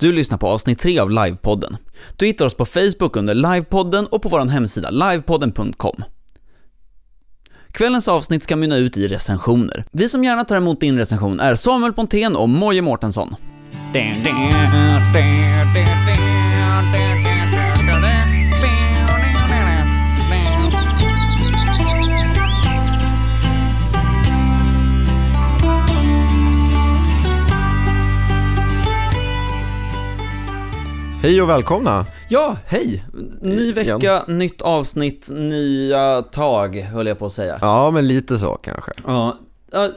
Du lyssnar på avsnitt 3 av Livepodden. Du hittar oss på Facebook under Livepodden och på vår hemsida livepodden.com. Kvällens avsnitt ska mynna ut i recensioner. Vi som gärna tar emot din recension är Samuel Pontén och Moje Mårtensson. Hej och välkomna! Ja, hej! Ny vecka, Igen. nytt avsnitt, nya tag, höll jag på att säga. Ja, men lite så kanske. Ja,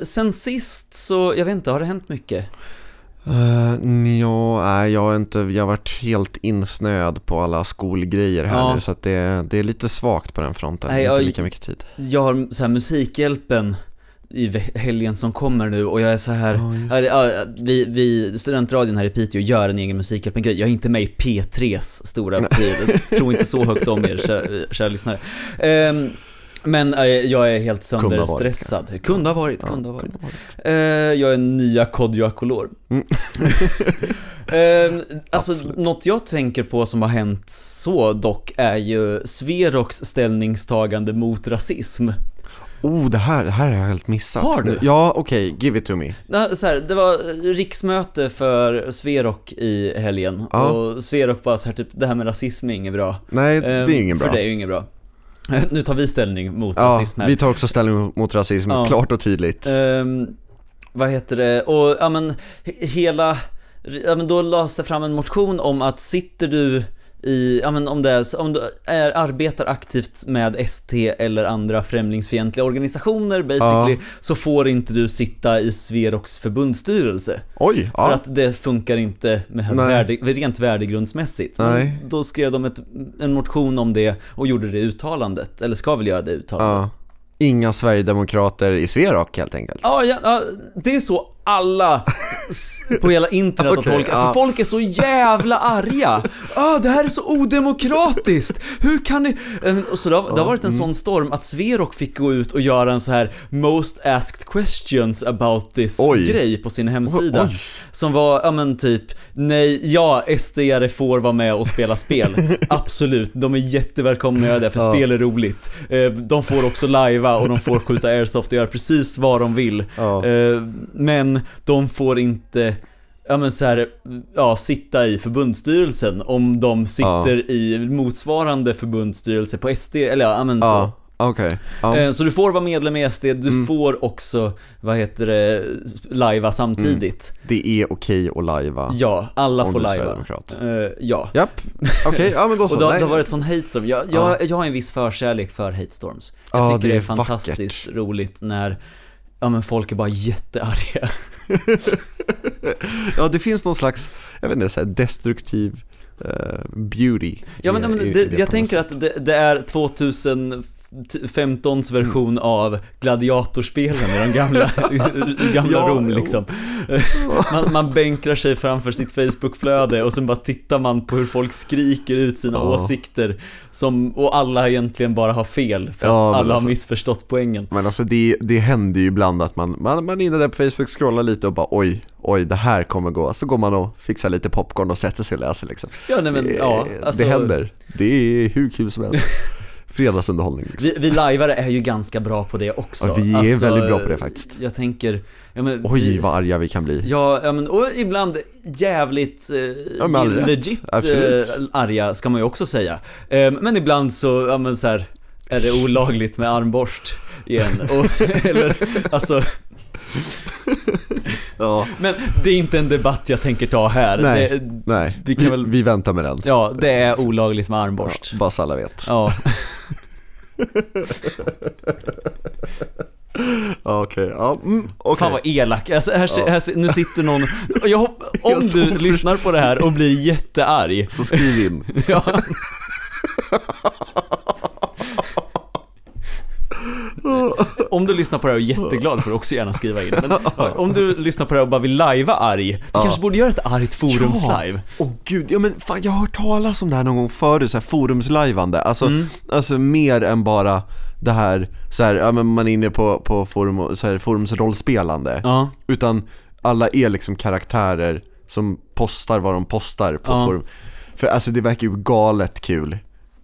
sen sist så, jag vet inte, har det hänt mycket? Uh, ja, nej, jag har inte, jag har varit helt insnöad på alla skolgrejer här Ja. nu så att det, det är lite svagt på den fronten, Nej, inte jag- lika mycket tid. Jag har så här Musikhjälpen i helgen som kommer nu och jag är så här, Ja, Ja, ja, vi, vi, studentradion här i Piteå gör en egen Musikhjälpen-grej. Jag är inte med i P3s stora pryl. Tro inte så högt om er, kära, kära lyssnare. Ehm, men eh, jag är helt Kunde sönderstressad. Kunde ha varit, kunde ha varit. kunde ha varit. Eh, jag är nya Kodjo Akolor. Mm. Ehm, alltså, Absolut. något jag tänker på som har hänt så dock är ju Sveroks ställningstagande mot rasism. Oh, det här, det här har jag helt missat. Har du? Ja, okej, give it to me. Så här, det var riksmöte för Sverok i helgen Ja. och Sverok bara så här typ, det här med rasism är inget bra. Nej, det är ju Ehm, ingen För bra. det är ju inget bra. Nu tar vi ställning mot Ja, rasism här. vi tar också ställning mot rasism, Ja. klart och tydligt. Ehm, vad heter det? Och ja men, he- hela, ja men då lades det fram en motion om att sitter du i, ja men om det är, om du är, arbetar aktivt med ST eller andra främlingsfientliga organisationer basically, så får inte du sitta i Sveroks förbundsstyrelse. Oj, För ja. att det funkar inte med värde, rent värdegrundsmässigt. Men Nej. Då skrev de ett, en motion om det och gjorde det uttalandet, eller ska väl göra det uttalandet. ja. Inga Sverigedemokrater i Sverok helt enkelt. Ja, ja, ja, det är så alla på hela internet Okej, har tolkat, ja. för folk är så jävla arga. Ah, det här är så odemokratiskt! Hur kan ni... Eh, Och så det har, det har varit en sån storm att Sverok fick gå ut och göra en så här Most asked questions about this Oj. grej på sin hemsida. Oj. Som var, ja men typ, nej, ja, SD-are får vara med och spela spel. Absolut, de är jättevälkomna att göra det, för Ja. spel är roligt. Eh, De får också lajva och de får skjuta airsoft och göra precis vad de vill. Ja. Eh, Men de får inte Ja men så här, ja sitta i förbundsstyrelsen om de sitter i motsvarande förbundsstyrelse på SD, eller ja men så. Ja, okej. Ja. Eh, Så du får vara medlem i SD, du Mm. får också, vad heter det, lajva samtidigt. Det är okej att lajva. Ja, alla får är lajva. Eh, ja. Japp, okej, ja men då så. Och Nej. det har varit sån hate storm. Jag, jag, jag har en viss förkärlek för hate storms. Jag Ja, tycker det det är, är fantastiskt roligt när Ja men folk är bara jättearga. Ja, det finns någon slags, jag vet inte, så destruktiv eh, beauty. Ja men, i- men i- i det, jag tänker sätt. att det, det är 2015s version av gladiatorspelen i de gamla, gamla Ja, Rom liksom. Man, man bänkrar sig framför sitt Facebookflöde och sen bara tittar man på hur folk skriker ut sina Ja. åsikter som, och alla egentligen bara har fel för Ja, att alla alltså- har missförstått poängen. Men alltså det, det händer ju ibland att man, man, man är inne där på Facebook, scrollar lite och bara oj, oj det här kommer gå. Så går man och fixar lite popcorn och sätter sig och läser liksom. Ja nej men det, ja, alltså, det händer. Det är hur kul som helst. Fredagsunderhållning liksom. Vi, vi lajvare är ju ganska bra på det också. Ja, vi är väldigt bra på det faktiskt. Jag tänker, ja, men Oj vi, vad arga vi kan bli. Ja, ja men, och ibland jävligt eh, Ja, legit eh, arga, ska man ju också säga. Eh, men ibland så, ja men så här, är det olagligt med armborst igen. Och, eller, alltså, Ja, men det är inte en debatt jag tänker ta här. Nej. Det, nej, Vi vi, kan väl- vi väntar med den. ja, det är olagligt med armborst. Ja, bara så alla vet. Ja. Okej. Ja, mm, okej. Fan vad elak. Alltså, här, Ja. här, nu sitter någon, jag hopp, om du oförståelig. lyssnar på det här och blir jättearg. Så skriv in. Ja. Om du lyssnar på det här och är jätteglad får du också gärna skriva in. Men, om du lyssnar på det här och bara vill lajva arg, vi Ja. kanske borde göra ett argt forumslive. Åh gud, ja men fan jag har hört talas om det här någon gång förut, så här forumslajvande. Alltså, Mm. alltså mer än bara det här, så här, ja men man är inne på, på forum, så här, forumsrollspelande. Ja. Utan alla är liksom karaktärer som postar vad de postar på Ja. forum. För alltså det verkar ju galet kul.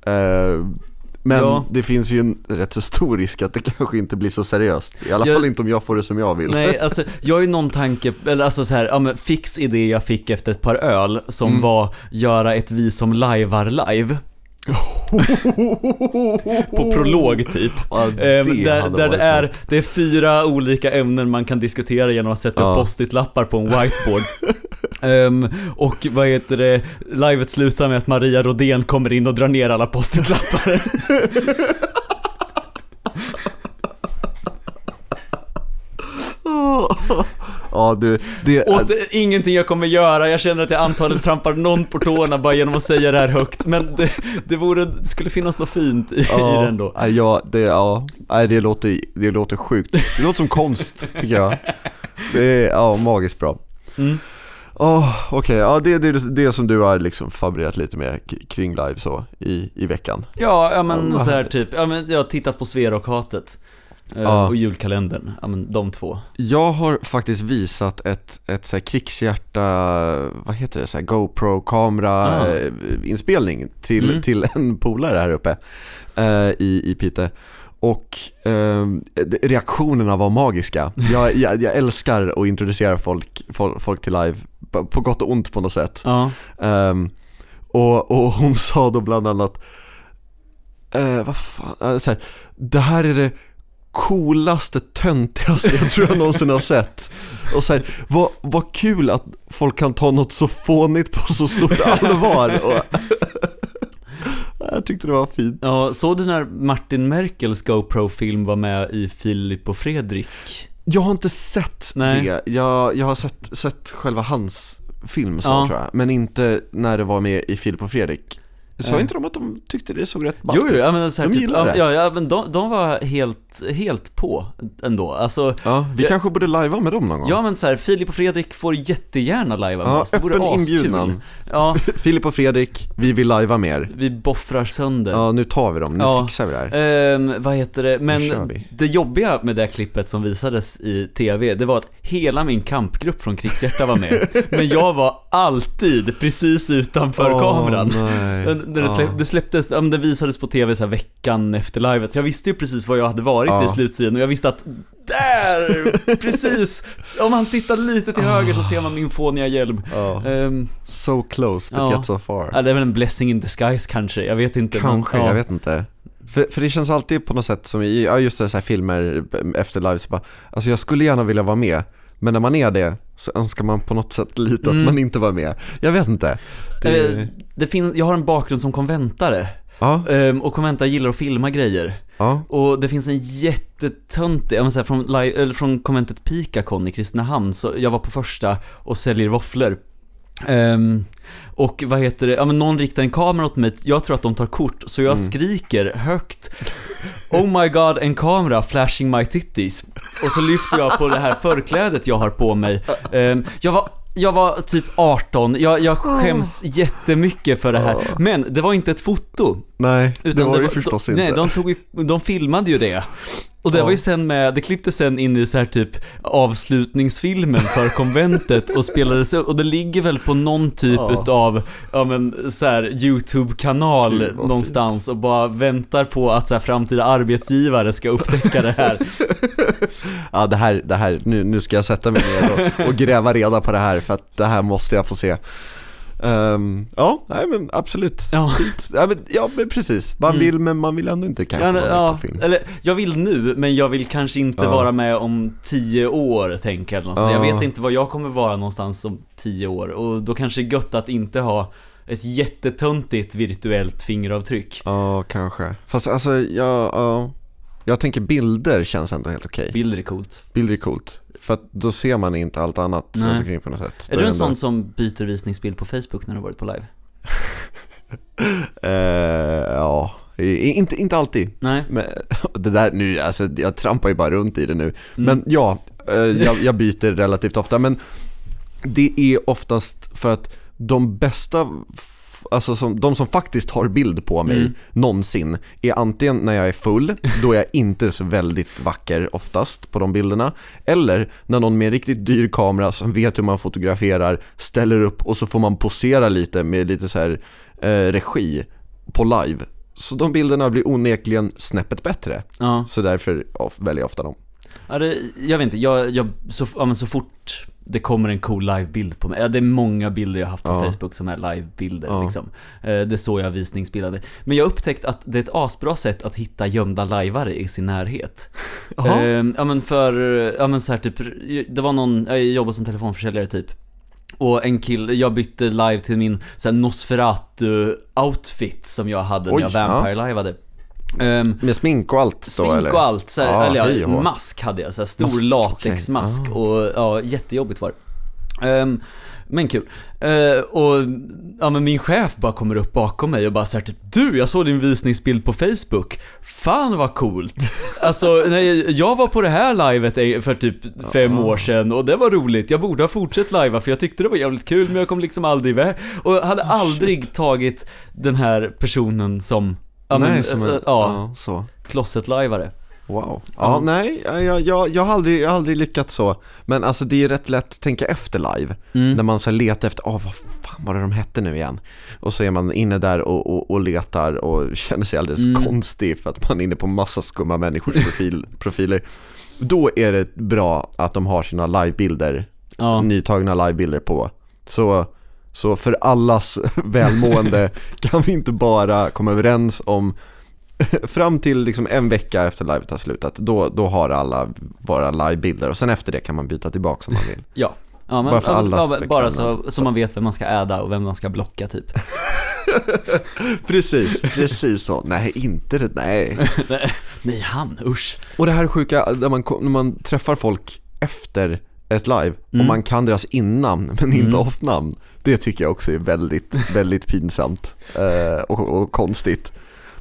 Eh, men Ja. det finns ju en rätt så stor risk att det kanske inte blir så seriöst. I alla Jag- fall inte om jag får det som jag vill. Nej, alltså jag har ju någon tanke, eller alltså så här, ja men fix idé jag fick efter ett par öl som Mm. var göra ett vi som lajvar live. På prolog typ. Ja, Ehm, det där hade där det är, det är fyra olika ämnen man kan diskutera genom att sätta Ja. post-it-lappar på en whiteboard. Ehm, och vad heter det, livet slutar med att Maria Rodén kommer in och drar ner alla post-it-lappar. Ja du, det, det, ingenting jag kommer göra, jag känner att jag antagligen trampar någon på tårna bara genom att säga det här högt. Men det, det, vore, det skulle finnas något fint i, i ja, den då. Ja, det, ja, det, låter, det låter sjukt. Det låter som konst, tycker jag. Det är, ja, magiskt bra. Mm. Åh, Okej, ja det är det, det som du har liksom fabricerat lite med k- kring live så i, i veckan. Ja, ja men så här typ, ja men jag har tittat på Sverokhatet. Eh, Ja. Och julkalendern, ja men de två. Jag har faktiskt visat ett, ett så krigshjärta, vad heter det, så här GoPro-kamera Ah. eh, till, Mm. till en polare här uppe eh, i, i Pite. Och eh, reaktionerna var magiska. Jag, jag, jag älskar att introducera folk, folk, till live, på gott och ont på något sätt. Ja. Ehm, och, och hon sa då bland annat, eh, vad fan, eh, så här, det här är det coolaste, töntigaste jag tror jag någonsin har sett. Och så här, vad, vad kul att folk kan ta något så fånigt på så stort allvar. Och, jag tyckte det var fint. Ja, såg du när Martin Merkels GoPro-film var med i Filip och Fredrik? Jag har inte sett Nej. det, jag, jag har sett, sett själva hans film så Ja. tror jag, men inte när det var med i Filip och Fredrik. Sa Nej. inte de att de tyckte det såg rätt ballt Jo, ja, men så här, De typ, gillar ja, det. ja, men de, de var helt, helt på ändå. Alltså, Ja, vi Jag- kanske borde lajva med dem någon gång. ja men så här, Filip och Fredrik får jättegärna lajva med Ja, oss. Det vore öppen askul. inbjudan. Ja, Filip och Fredrik, vi vill lajva mer. vi boffrar sönder. Ja, nu tar vi dem, nu Ja. fixar vi det här. Ehm, vad heter det? Men det jobbiga med det klippet som visades i TV, det var att hela min kampgrupp från Krigshjärta var med. men jag var alltid precis utanför Åh, kameran. nej. När det, släpp, det släpptes, ja, men det visades på TV så veckan efter livet, så jag visste ju precis var jag hade varit Ja. i slutsidan och jag visste att där! Precis! Om man tittar lite till höger så ser man min fåniga hjälm. Ehm, So close but yet so far. ja, det är väl en blessing in disguise kanske, jag vet inte. men- Kanske, ja. jag vet inte. För, för det känns alltid på något sätt som i, ja just det, så här filmer efter live så bara, alltså jag skulle gärna vilja vara med, men när man är det så önskar man på något sätt lite Mm. att man inte var med. Jag vet inte. Det, Eh, det finns, jag har en bakgrund som konventare. ja, Ehm, och konventare gillar att filma grejer. ja, Och det finns en jättetöntig, jag säga från, eller från konventet Pikakon i Kristinehamn, så jag var på första och säljer våfflor. Ehm, och vad heter det, ja men någon riktar en kamera åt mig, jag tror att de tar kort, så jag Mm. skriker högt Oh my god, en kamera flashing my titties. Och så lyfter jag på det här förklädet jag har på mig. Ehm, jag var jag var typ 18, jag, jag skäms jättemycket för det här. Men det var inte ett foto. nej, det var det var- förstås de, inte. Nej, de, tog ju, de filmade ju det. Och det var ju sen med, det klipptes sen in i så här typ avslutningsfilmen för konventet och spelades upp, och det ligger väl på någon typ Ja. utav, ja men så här YouTube-kanal Gud, någonstans och bara väntar på att så här framtida arbetsgivare ska upptäcka det här. Ja det här, det här nu, nu ska jag sätta mig ner och, och gräva reda på det här för att det här måste jag få se. Ehm, ja, nej men absolut. Ja. Ja men, ja, men precis, man Mm. vill men man vill ändå inte kanske Ja, vara med ja, på film. eller jag vill nu, men jag vill kanske inte Ja. vara med om tio år, tänker jag. sånt. Jag Ja. vet inte var jag kommer vara någonstans om tio år, och då kanske det är gött att inte ha ett jättetöntigt virtuellt fingeravtryck. Ja, kanske. Fast alltså, ja, ja. Jag tänker bilder känns ändå helt okej. Bilder är coolt. Bilder är coolt. För att då ser man inte allt annat Nej. runt omkring på något sätt. Är Då du en sån som byter visningsbild på Facebook när du har varit på live? Eh, ja, inte, inte alltid. Nej? Men, det där nu, alltså jag trampar ju bara runt i det nu. Mm. Men ja, eh, jag, jag byter relativt ofta. Men det är oftast för att de bästa alltså som, de som faktiskt har bild på mig Mm. någonsin är antingen när jag är full, då är jag inte så väldigt vacker oftast på de bilderna, eller när någon med en riktigt dyr kamera som vet hur man fotograferar ställer upp och så får man posera lite med lite så här eh, regi på live. Så de bilderna blir onekligen snäppet bättre, Ja. så därför väljer jag ofta dem. Ja, det, jag vet inte, jag, jag, så, ja, så fort det kommer en cool livebild på mig, ja, det är många bilder jag haft på Ja. Facebook som är livebilder Ja. liksom. Eh, Det är så jag visningsbildade. Men jag har upptäckt att det är ett asbra sätt att hitta gömda lajvare i sin närhet. Jaha. Eh, ja men för, ja men så här typ, det var någon, jag jobbade som telefonförsäljare typ. Och en kille, jag bytte live till min Nosferatu-outfit som jag hade Oj, när jag vampire-livade. Ehm, Med smink och allt så Smink eller? och allt, så Ja, eller ja, mask hade jag, så här, stor Mask, latexmask okej. Ah. och ja, jättejobbigt var det. Ehm, men kul. Eh, och ja, men min chef bara kommer upp bakom mig och bara såhär typ Du, jag såg din visningsbild på Facebook. Fan vad coolt. alltså, nej, jag var på det här livet för typ fem Ah. år sedan och det var roligt. Jag borde ha fortsatt lajva för jag tyckte det var jävligt kul men jag kom liksom aldrig iväg. Och hade aldrig tagit den här personen som Ja, nej, men, som eh, en, ja, ja, så. closet-lajvare. Wow. Ja, Ja. nej, jag, jag, jag, har aldrig, jag har aldrig lyckats så. Men alltså det är rätt lätt att tänka efter live. Mm. När man så letar efter, åh vad fan var det de hette nu igen? Och så är man inne där och, och, och letar och känner sig alldeles Mm. konstig för att man är inne på massa skumma människors profil, profiler. Då är det bra att de har sina livebilder, Ja. nytagna livebilder på. Så, så för allas välmående kan vi inte bara komma överens om Fram till liksom en vecka efter livet har slutat, då, då har alla våra livebilder och sen efter det kan man byta tillbaka om man vill. Ja. Ja, men, Bara för ja, allas ja, bara så, så man vet vem man ska äda och vem man ska blocka typ. Precis, precis så. Nej, inte det, nej. Nej, han, usch. Och det här är sjuka, där man, när man träffar folk efter ett live och Mm. man kan deras innamn men inte Mm. off-namn. Det tycker jag också är väldigt, väldigt pinsamt eh, och, och konstigt.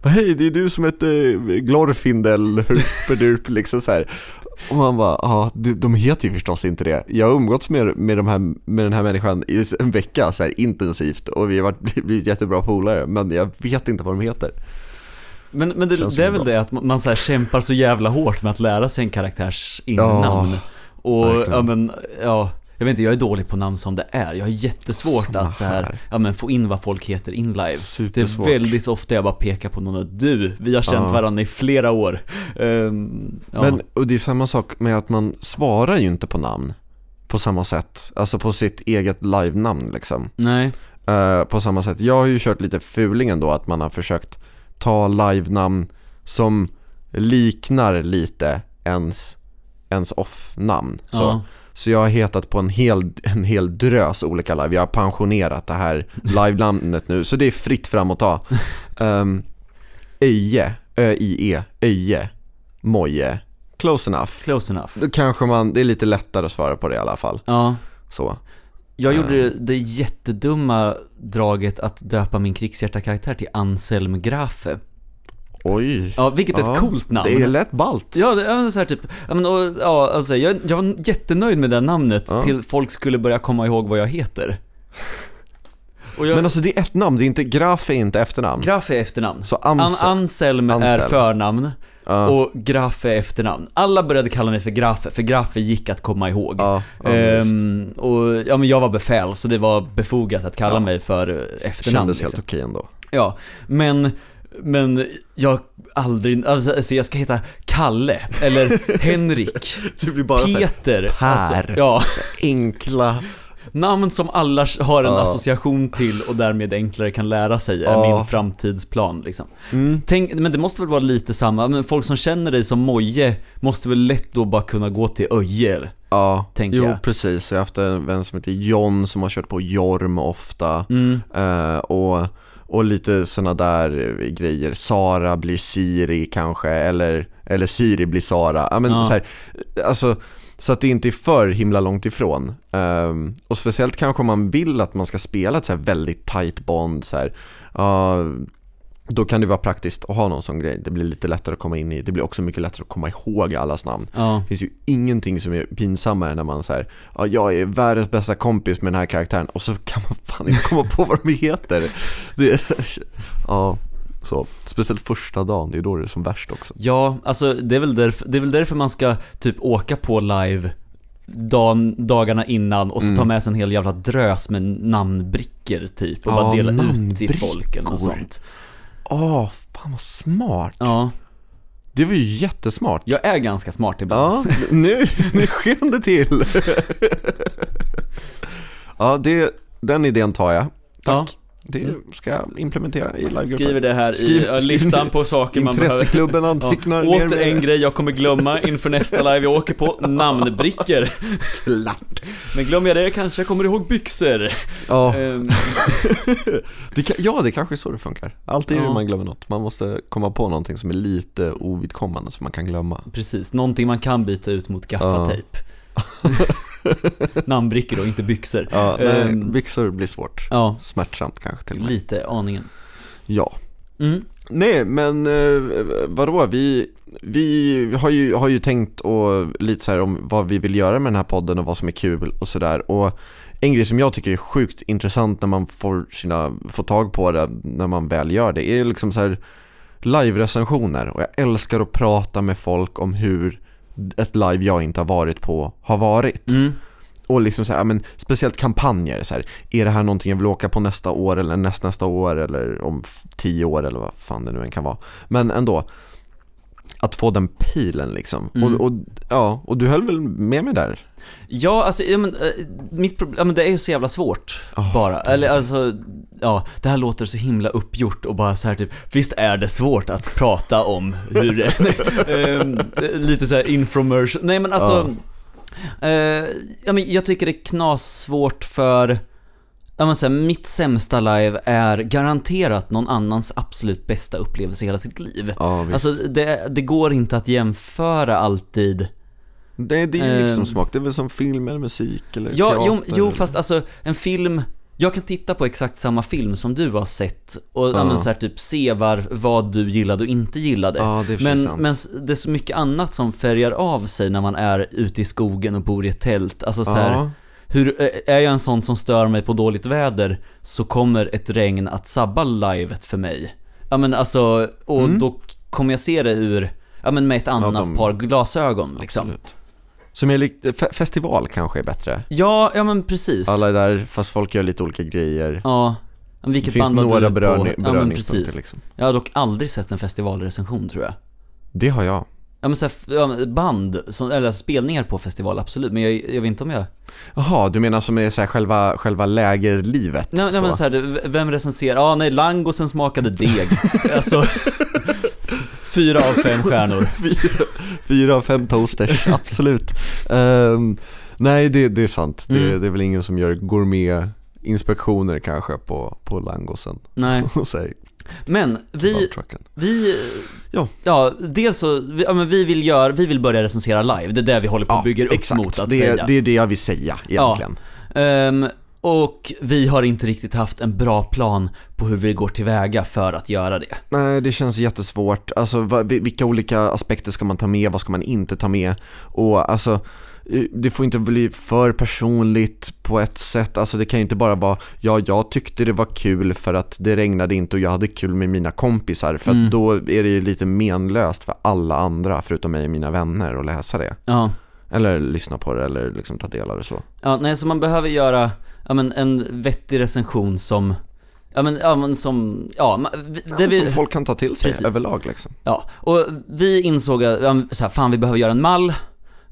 Men hej, det är du som heter Glorfindel, Hurpedurp, liksom så här. Och man bara, ja, de, heter ju förstås inte det. Jag har umgåtts med, med, de här, med den här människan i en vecka så här intensivt och vi har varit, blivit jättebra polare, men jag vet inte vad de heter. Men, men det, det är väl bra. det att man så här kämpar så jävla hårt med att lära sig en karaktärs innamn. och verkligen. ja men, ja. Jag vet inte, jag är dålig på namn som det är. Jag har jättesvårt Samma att så här, här. ja men få in vad folk heter in live. Det är väldigt ofta jag bara pekar på någon och du, vi har känt Ja. varandra i flera år. Ehm, ja. Men, och det är samma sak med att man svarar ju inte på namn på samma sätt, alltså på sitt eget live-namn liksom. Nej. Eh, på samma sätt, jag har ju kört lite fulingen då, att man har försökt ta live-namn som liknar lite ens, ens off-namn. Ja. så jag har hetat på en hel, en hel drös olika live, jag har pensionerat det här live-namnet nu, så det är fritt fram att ta. Um, Öje, Ö-I-E, Öje, Moje, close enough. Close enough. Då kanske man, det är lite lättare att svara på det i alla fall. Ja. Så. Jag gjorde det jättedumma draget att döpa min krigshjärta-karaktär till Anselm Grafe. Oj. Ja, vilket är Ja, ett coolt namn. Det är lätt ballt. Ja, det är så här typ, ja men och, ja, alltså, jag, jag var jättenöjd med det namnet Ja. till folk skulle börja komma ihåg vad jag heter. Jag, Men alltså det är ett namn, det är inte, Graf är inte efternamn. Graf är efternamn. Så An, Amse, Anselm, är Anselm. förnamn ja, och Grafe är efternamn. Alla började kalla mig för Grafe, för Grafe gick att komma ihåg. ja, ja, visst. Ehm, och ja men jag var befäl så det var befogat att kalla Ja. mig för eh, efternamn Kändes helt liksom. okej ändå. Ja, men, men jag aldrig, alltså, alltså jag ska heta Kalle, eller Henrik, Det blir bara Peter, Per. alltså, ja, enkla, namn som alla har en Ja. association till och därmed enklare kan lära sig är Ja. min framtidsplan liksom. mm, Tänk, men det måste väl vara lite samma, men folk som känner dig som Moje måste väl lätt då bara kunna gå till Öje, ja, Tänker jo jag. precis. Jag har haft en vän som heter John som har kört på Jorm ofta. mm. Eh, och, och lite sådana där eh, grejer. Sara blir Siri kanske, eller, eller Siri blir Sara. Ja, men Ja. Så, här, alltså, så att det inte är för himla långt ifrån. Ehm, och speciellt kanske om man vill att man ska spela ett så här väldigt tight bond. Så här, ja, då kan det vara praktiskt att ha någon sån grej. Det blir lite lättare att komma in i. Det blir också mycket lättare att komma ihåg allas namn. Ja, Det finns ju ingenting som är pinsammare när man säger ja, jag är världens bästa kompis med den här karaktären och så kan man fan inte komma på vad de heter. Det ja, så. Speciellt första dagen, det är då det är som värst också. ja alltså det är, väl därför, det är väl därför man ska typ åka på live dagen, dagarna innan och så ta Mm. med sig en hel jävla drös med namnbrickor typ och Ja, bara dela ut till folk eller något sånt. Åh, fan vad smart. Ja, Det var ju jättesmart. jag är ganska smart ibland. Ja, nu, nu sken det till. Ja, det, den idén tar jag. Tack. Det ska jag implementera i livegruppen. Skriver det här Skriv- i ja, skriv listan på saker man behöver. Intresseklubben antecknar Ja. Åter en grej jag kommer glömma inför nästa live jag åker på, namnbrickor. Klart. Men glömmer jag det kanske jag kommer ihåg byxor. Ja, Ehm, det kan, ja, det kanske är så det funkar. Alltid är Ja. man glömmer något. Man måste komma på någonting som är lite ovidkommande som man kan glömma. precis, någonting man kan byta ut mot gaffatejp. Namnbrickor då, inte byxor. Ja, nej, Ehm, byxor blir svårt. Ja, Smärtsamt kanske till och med. lite aningen. Ja. Mm. Nej, men eh, vadå? Vi, vi har, ju, har ju tänkt och lite så här om vad vi vill göra med den här podden och vad som är kul och sådär. Och en grej som jag tycker är sjukt intressant när man får, sina, får tag på det, när man väl gör det, är liksom så här live-recensioner. Och jag älskar att prata med folk om hur ett live jag inte har varit på har varit. Mm. Och liksom så här, men speciellt kampanjer, så här, är det här någonting jag vill åka på nästa år eller näst, nästa år eller om tio år eller vad fan det nu än kan vara. Men ändå, att få den pilen liksom. Mm. Och, och, ja, och du höll väl med mig där? Ja, alltså, ja, men, eh, mitt problem, ja, men det är ju så jävla svårt Oh, bara. Eller alltså, ja, det här låter så himla uppgjort och bara så här typ, visst är det svårt att prata om hur det, Ehm, lite så här infomercial, nej men alltså, eh, ja, men jag tycker det är knassvårt för, ja men så här, mitt sämsta live är garanterat någon annans absolut bästa upplevelse i hela sitt liv. Ja, visst. Alltså det, det går inte att jämföra alltid det, det är ju liksom ehm. smak, det är väl som film eller musik eller Ja, teater. jo, jo eller- fast alltså en film jag kan titta på exakt samma film som du har sett och ja. Ja. men, så här, typ se var, vad du gillade och inte gillade. Ja, det är men, sant. men det är så mycket annat som färgar av sig när man är ute i skogen och bor i ett tält. Alltså så här, ja, hur, eh, är jag en sån som stör mig på dåligt väder så kommer ett regn att sabba livet för mig. Ja men alltså, och Mm. då kommer jag se det ur, ja men med ett annat de- par glasögon liksom. absolut. Som är lite, fe- festival kanske är bättre. Ja, ja men precis. Alla är där, fast folk gör lite olika grejer. Ja, men det vilket finns band några berörning? Ja beröringspunkter precis. liksom. Jag har dock aldrig sett en festivalrecension tror jag. Det har jag. Ja men så här, ja, men band, som, eller spelningar på festival, absolut. Men jag, jag vet inte om jag... Jaha, du menar som är så här själva, själva lägerlivet? Nej, nej men så här, v- vem recenserar? Ja, nej, langosen smakade deg. alltså... Fyra av fem stjärnor. Fyra av fem toasters, absolut. Ehm, nej, det, det är sant. Det, Mm. det är väl ingen som gör gourmet-inspektioner kanske på, på langosen. Nej. Och säger Men vi, vi... Ja. Ja, dels så, vi, ja men vi vill göra, vi vill börja recensera live. Det är det vi håller på och bygger upp exakt. mot att det, säga. det är det jag vill säga egentligen. Ehm, och vi har inte riktigt haft en bra plan på hur vi går tillväga för att göra det. Nej, det känns jättesvårt. Alltså, vilka olika aspekter ska man ta med? Vad ska man inte ta med? Och alltså, det får inte bli för personligt på ett sätt. Alltså det kan ju inte bara vara, ja, jag tyckte det var kul för att det regnade inte och jag hade kul med mina kompisar. För Mm. då är det ju lite menlöst för alla andra, förutom mig och mina vänner, att läsa det. Ja. Eller lyssna på det, eller liksom ta del av det så. Ja, nej, så man behöver göra, ja men en vettig recension som, ja men, ja men som, ja, det vi, Som folk kan ta till sig Precis. överlag liksom. ja, och vi insåg att, ja, så här, fan vi behöver göra en mall,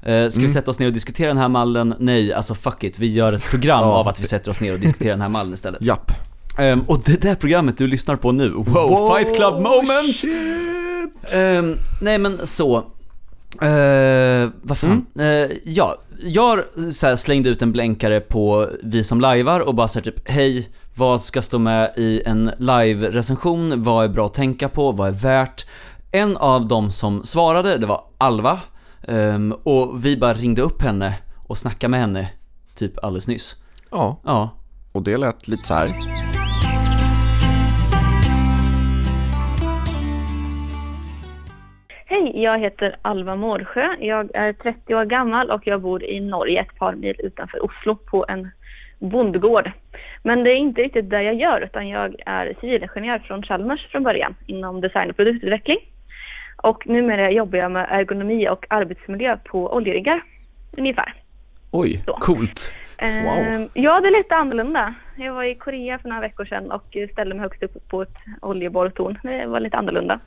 Eh, ska vi Mm. sätta oss ner och diskutera den här mallen? Nej, alltså fuck it, vi gör ett program Ja. av att vi sätter oss ner och diskuterar den här mallen istället. Japp. Ehm, och det där programmet du lyssnar på nu, wow, fight club moment! Ehm, nej men så. Uh, vad fan? Eh, ja, jag här, slängde ut en blänkare på vi som lajvar och bara så här, typ hej, vad ska stå med i en live-recension? Vad är bra att tänka på? Vad är värt? En av dem som svarade, det var Alva. Um, och vi bara ringde upp henne och snackade med henne typ alldeles nyss. Ja. ja. Och det lät lite så här. Hej, jag heter Alva Mårsjö. Jag är 30 år gammal och jag bor i Norge ett par mil utanför Oslo på en bondgård. Men det är inte riktigt det jag gör utan jag är civilingenjör från Chalmers från början inom design och produktutveckling. Och numera jobbar jag med ergonomi och arbetsmiljö på oljeriggar, ungefär. Oj, Så. coolt. Wow. Ehm, Ja, det är lite annorlunda. Jag var i Korea för några veckor sedan och ställde mig högst upp på ett oljeborrtorn. Det var lite annorlunda.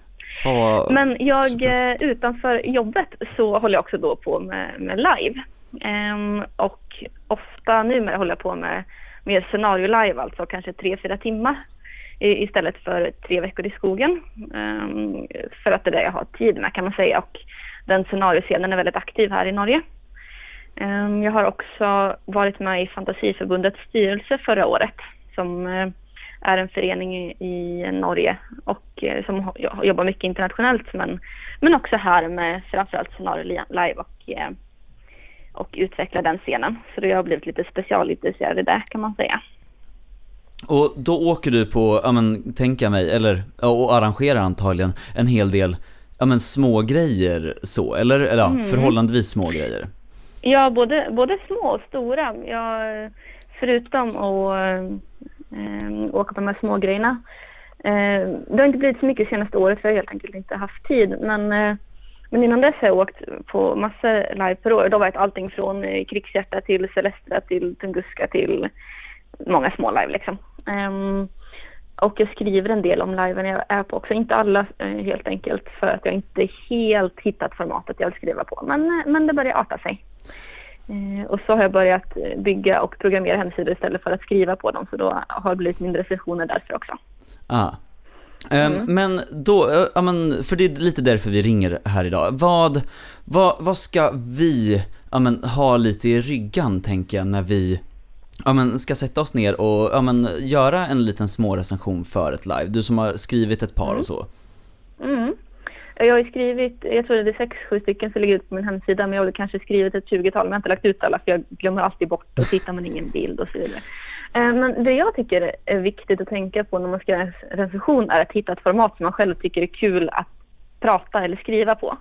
Vad- Men jag, eh, utanför jobbet så håller jag också då på med, med live. Ehm, och ofta numera håller jag på med mer scenario live, alltså kanske tre, fyra timmar istället för tre veckor i skogen. Ehm, för att det är det jag har tid med kan man säga och den scenarioscenen är väldigt aktiv här i Norge. Ehm, jag har också varit med i Fantasiförbundets styrelse förra året som eh, är en förening i, Norge och eh, som ho- jobbar mycket internationellt men, men också här med framförallt scenario live och, eh, och utveckla den scenen. Så då har jag blivit lite specialintresserad i det kan man säga. Och då åker du på, ja men tänka mig, eller, och arrangerar antagligen en hel del, ja men små grejer så, eller, eller ja, förhållandevis små grejer. Ja, både, både små och stora. Jag, förutom att eh, åka på de här små grejerna. Eh, det har inte blivit så mycket senaste året för jag har helt enkelt inte haft tid. Men, eh, men innan dess har jag åkt på massor live per år. Då har varit allting från eh, Krigshjärta till Celestra till Tunguska till många små live liksom. Ehm, och jag skriver en del om liven jag är på också. Inte alla eh, helt enkelt för att jag inte helt hittat formatet jag vill skriva på. Men, eh, men det börjar arta sig. Eh, och så har jag börjat eh, bygga och programmera hemsidor istället för att skriva på dem. Så då har det blivit mindre sessioner därför också. Ah. Ehm, Men då, ja men, för det är lite därför vi ringer här idag. Vad, vad, vad ska vi, ja men, ha lite i ryggan tänker jag när vi, ja men, ska sätta oss ner och, ja men, göra en liten små recension för ett live? Du som har skrivit ett par och så. Mm. Jag har skrivit, jag tror det är sex, sju stycken som ligger ut på min hemsida, men jag har kanske skrivit ett 20-tal, men jag har inte lagt ut alla för jag glömmer alltid bort och tittar man ingen bild och så vidare. Eh, Men det jag tycker är viktigt att tänka på när man ska göra en recension är att hitta ett format som man själv tycker är kul att prata eller skriva på.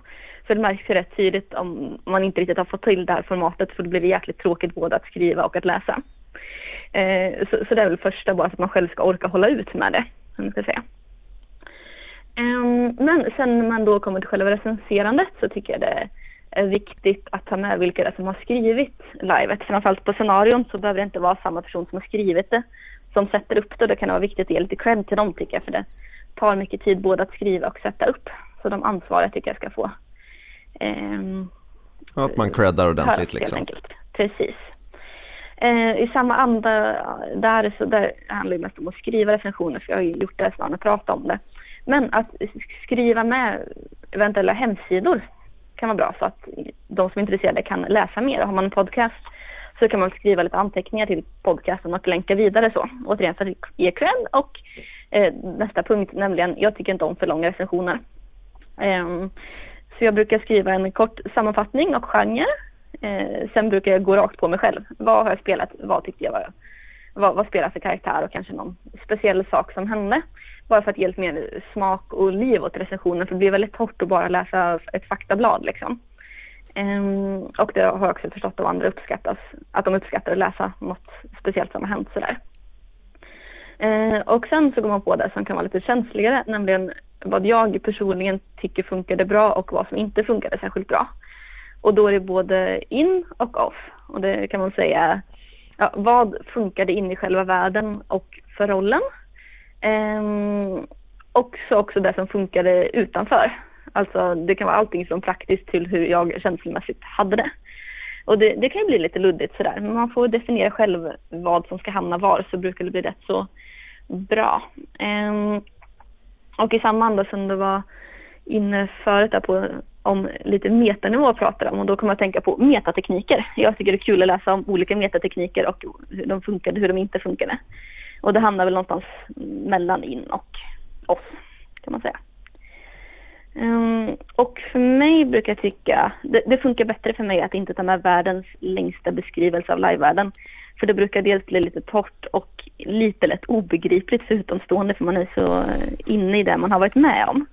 För det märks ju rätt tydligt om man inte riktigt har fått till det här formatet för då blir det jäkligt tråkigt både att skriva och att läsa. Eh, Så, så det är väl första bara för att man själv ska orka hålla ut med det, ska säga. Ehm, Men sen när man då kommer till själva recenserandet så tycker jag det är viktigt att ta med vilka det är som har skrivit livet. Framförallt på scenarion så behöver det inte vara samma person som har skrivit det som sätter upp det. Det kan vara viktigt att ge lite cred till dem tycker jag för det tar mycket tid både att skriva och sätta upp. Så de ansvariga tycker jag ska få ehm, Att man creddar ordentligt liksom. Precis. Eh, I samma anda, där, så där handlar det mest om att skriva recensioner, för jag har ju gjort det snarare än pratat om det. Men att skriva med eventuella hemsidor kan vara bra så att de som är intresserade kan läsa mer. Har man en podcast så kan man skriva lite anteckningar till podcasten och länka vidare så. Återigen för att ge cred och eh, nästa punkt nämligen, jag tycker inte om för långa recensioner. Eh, så jag brukar skriva en kort sammanfattning och genre. Eh, sen brukar jag gå rakt på mig själv. Vad har jag spelat? Vad tyckte jag var... Vad, vad spelar för karaktär och kanske någon speciell sak som hände. Bara för att ge lite mer smak och liv åt recensionen. För det blir väldigt torrt att bara läsa ett faktablad liksom. Um, och det har jag också förstått av andra uppskattas. Att de uppskattar att läsa något speciellt som har hänt sådär. Uh, och sen så går man på det som kan vara lite känsligare, nämligen vad jag personligen tycker funkade bra och vad som inte funkade särskilt bra. Och då är det både in och off. Och det kan man säga, ja, vad funkade in i själva världen och för rollen? Ehm, och så också det som funkade utanför. Alltså det kan vara allting från praktiskt till hur jag känslomässigt hade det. Och det, det kan ju bli lite luddigt sådär, men man får definiera själv vad som ska hamna var så brukar det bli rätt så bra. Ehm, och i samma anda som det var inne förut där på om lite metanivå pratar om och då kommer jag att tänka på metatekniker. Jag tycker det är kul att läsa om olika metatekniker och hur de funkade, hur de inte funkade. Och det hamnar väl någonstans mellan in och oss kan man säga. Um, och för mig brukar jag tycka, det, det, funkar bättre för mig att inte ta med världens längsta beskrivelse av livevärlden. För det brukar dels bli lite torrt och lite lätt obegripligt för utomstående för man är så eh, inne i det man har varit med om.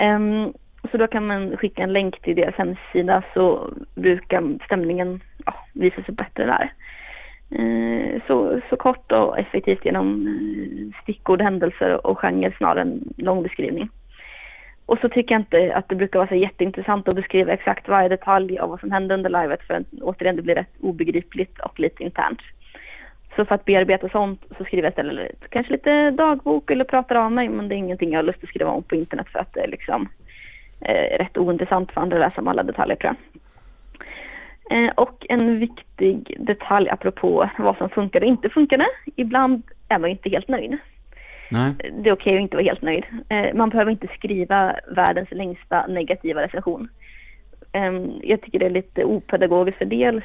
Um, så då kan man skicka en länk till deras hemsida så brukar stämningen ja, visa sig bättre där. Eh, så, så kort och effektivt genom eh, stickord, händelser och genre snarare än lång beskrivning. Och så tycker jag inte att det brukar vara så jätteintressant att beskriva exakt varje detalj av vad som hände under livet för återigen det blir rätt obegripligt och lite internt. Så för att bearbeta sånt så skriver jag istället kanske lite dagbok eller pratar av mig men det är ingenting jag har lust att skriva om på internet för att det är liksom eh, rätt ointressant för andra att läsa om alla detaljer tror jag. Eh, och en viktig detalj apropå vad som funkade och inte funkade. Ibland är man inte helt nöjd. Nej. Det är okej okay att inte vara helt nöjd. Eh, man behöver inte skriva världens längsta negativa recension. Eh, jag tycker det är lite opedagogiskt för dels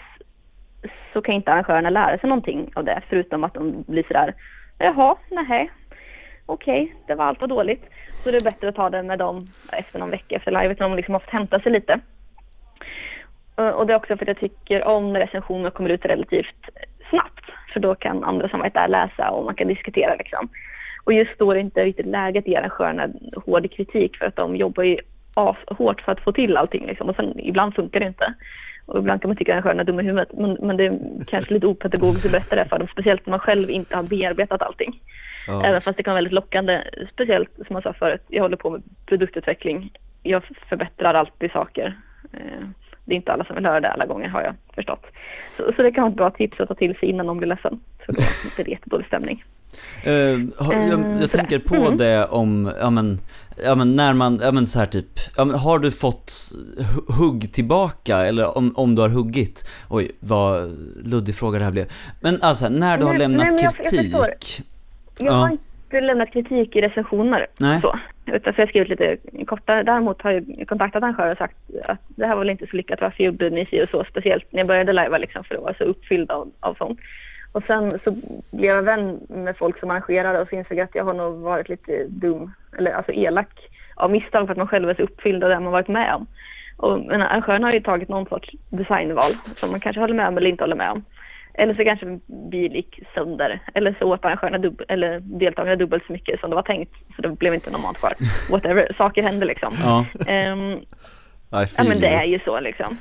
så kan inte arrangörerna lära sig någonting av det förutom att de blir sådär Jaha, nej, okej, okay, det var allt var dåligt. Så det är bättre att ta det med dem efter någon vecka efter livet när de liksom har fått hämta sig lite. Eh, och det är också för att jag tycker om när recensioner kommer ut relativt snabbt. För då kan andra som varit där läsa och man kan diskutera liksom. Och just då är det inte riktigt läget att ge arrangörerna hård kritik för att de jobbar ju hårt för att få till allting liksom. Och sen ibland funkar det inte. Och ibland kan man tycka att arrangörerna är dumma i huvudet. Men, men det är kanske lite opedagogiskt att berätta det för dem. Speciellt när man själv inte har bearbetat allting. Ja. Även fast det kan vara väldigt lockande. Speciellt som jag sa förut, jag håller på med produktutveckling. Jag förbättrar alltid saker. Eh, det är inte alla som vill höra det alla gånger har jag förstått. Så, så det kan vara ett bra tips att ta till sig innan någon blir ledsen. För då blir det jättedålig stämning. Uh, jag, jag uh, tänker på mm. det om, ja men, ja men när man, ja men så här typ, ja men har du fått hugg tillbaka eller om, om du har huggit? Oj, vad luddig fråga det här blev. Men alltså, när du nej, har lämnat nej, kritik. Jag, jag, jag har inte lämnat kritik i recensioner. Nej. Så. Utan för jag har skrivit lite kortare. Däremot har jag kontaktat arrangörer och sagt att det här var väl inte så lyckat. Varför gjorde ni si och så? Speciellt när jag började lajva liksom för att vara så uppfylld av, av sånt. Och sen så blev jag vän med folk som arrangerade och så insåg jag att jag har nog varit lite dum, eller alltså elak av misstag för att man själv är så uppfylld av det man varit med om. Och men har ju tagit någon sorts designval som man kanske håller med om eller inte håller med om. Eller så kanske bil gick sönder. Eller så åt arrangörerna dubb- eller deltagarna dubbelt så mycket som det var tänkt. Så det blev inte någon mat kvar. Whatever, saker händer liksom. Ja. Um, ja men det är ju så liksom.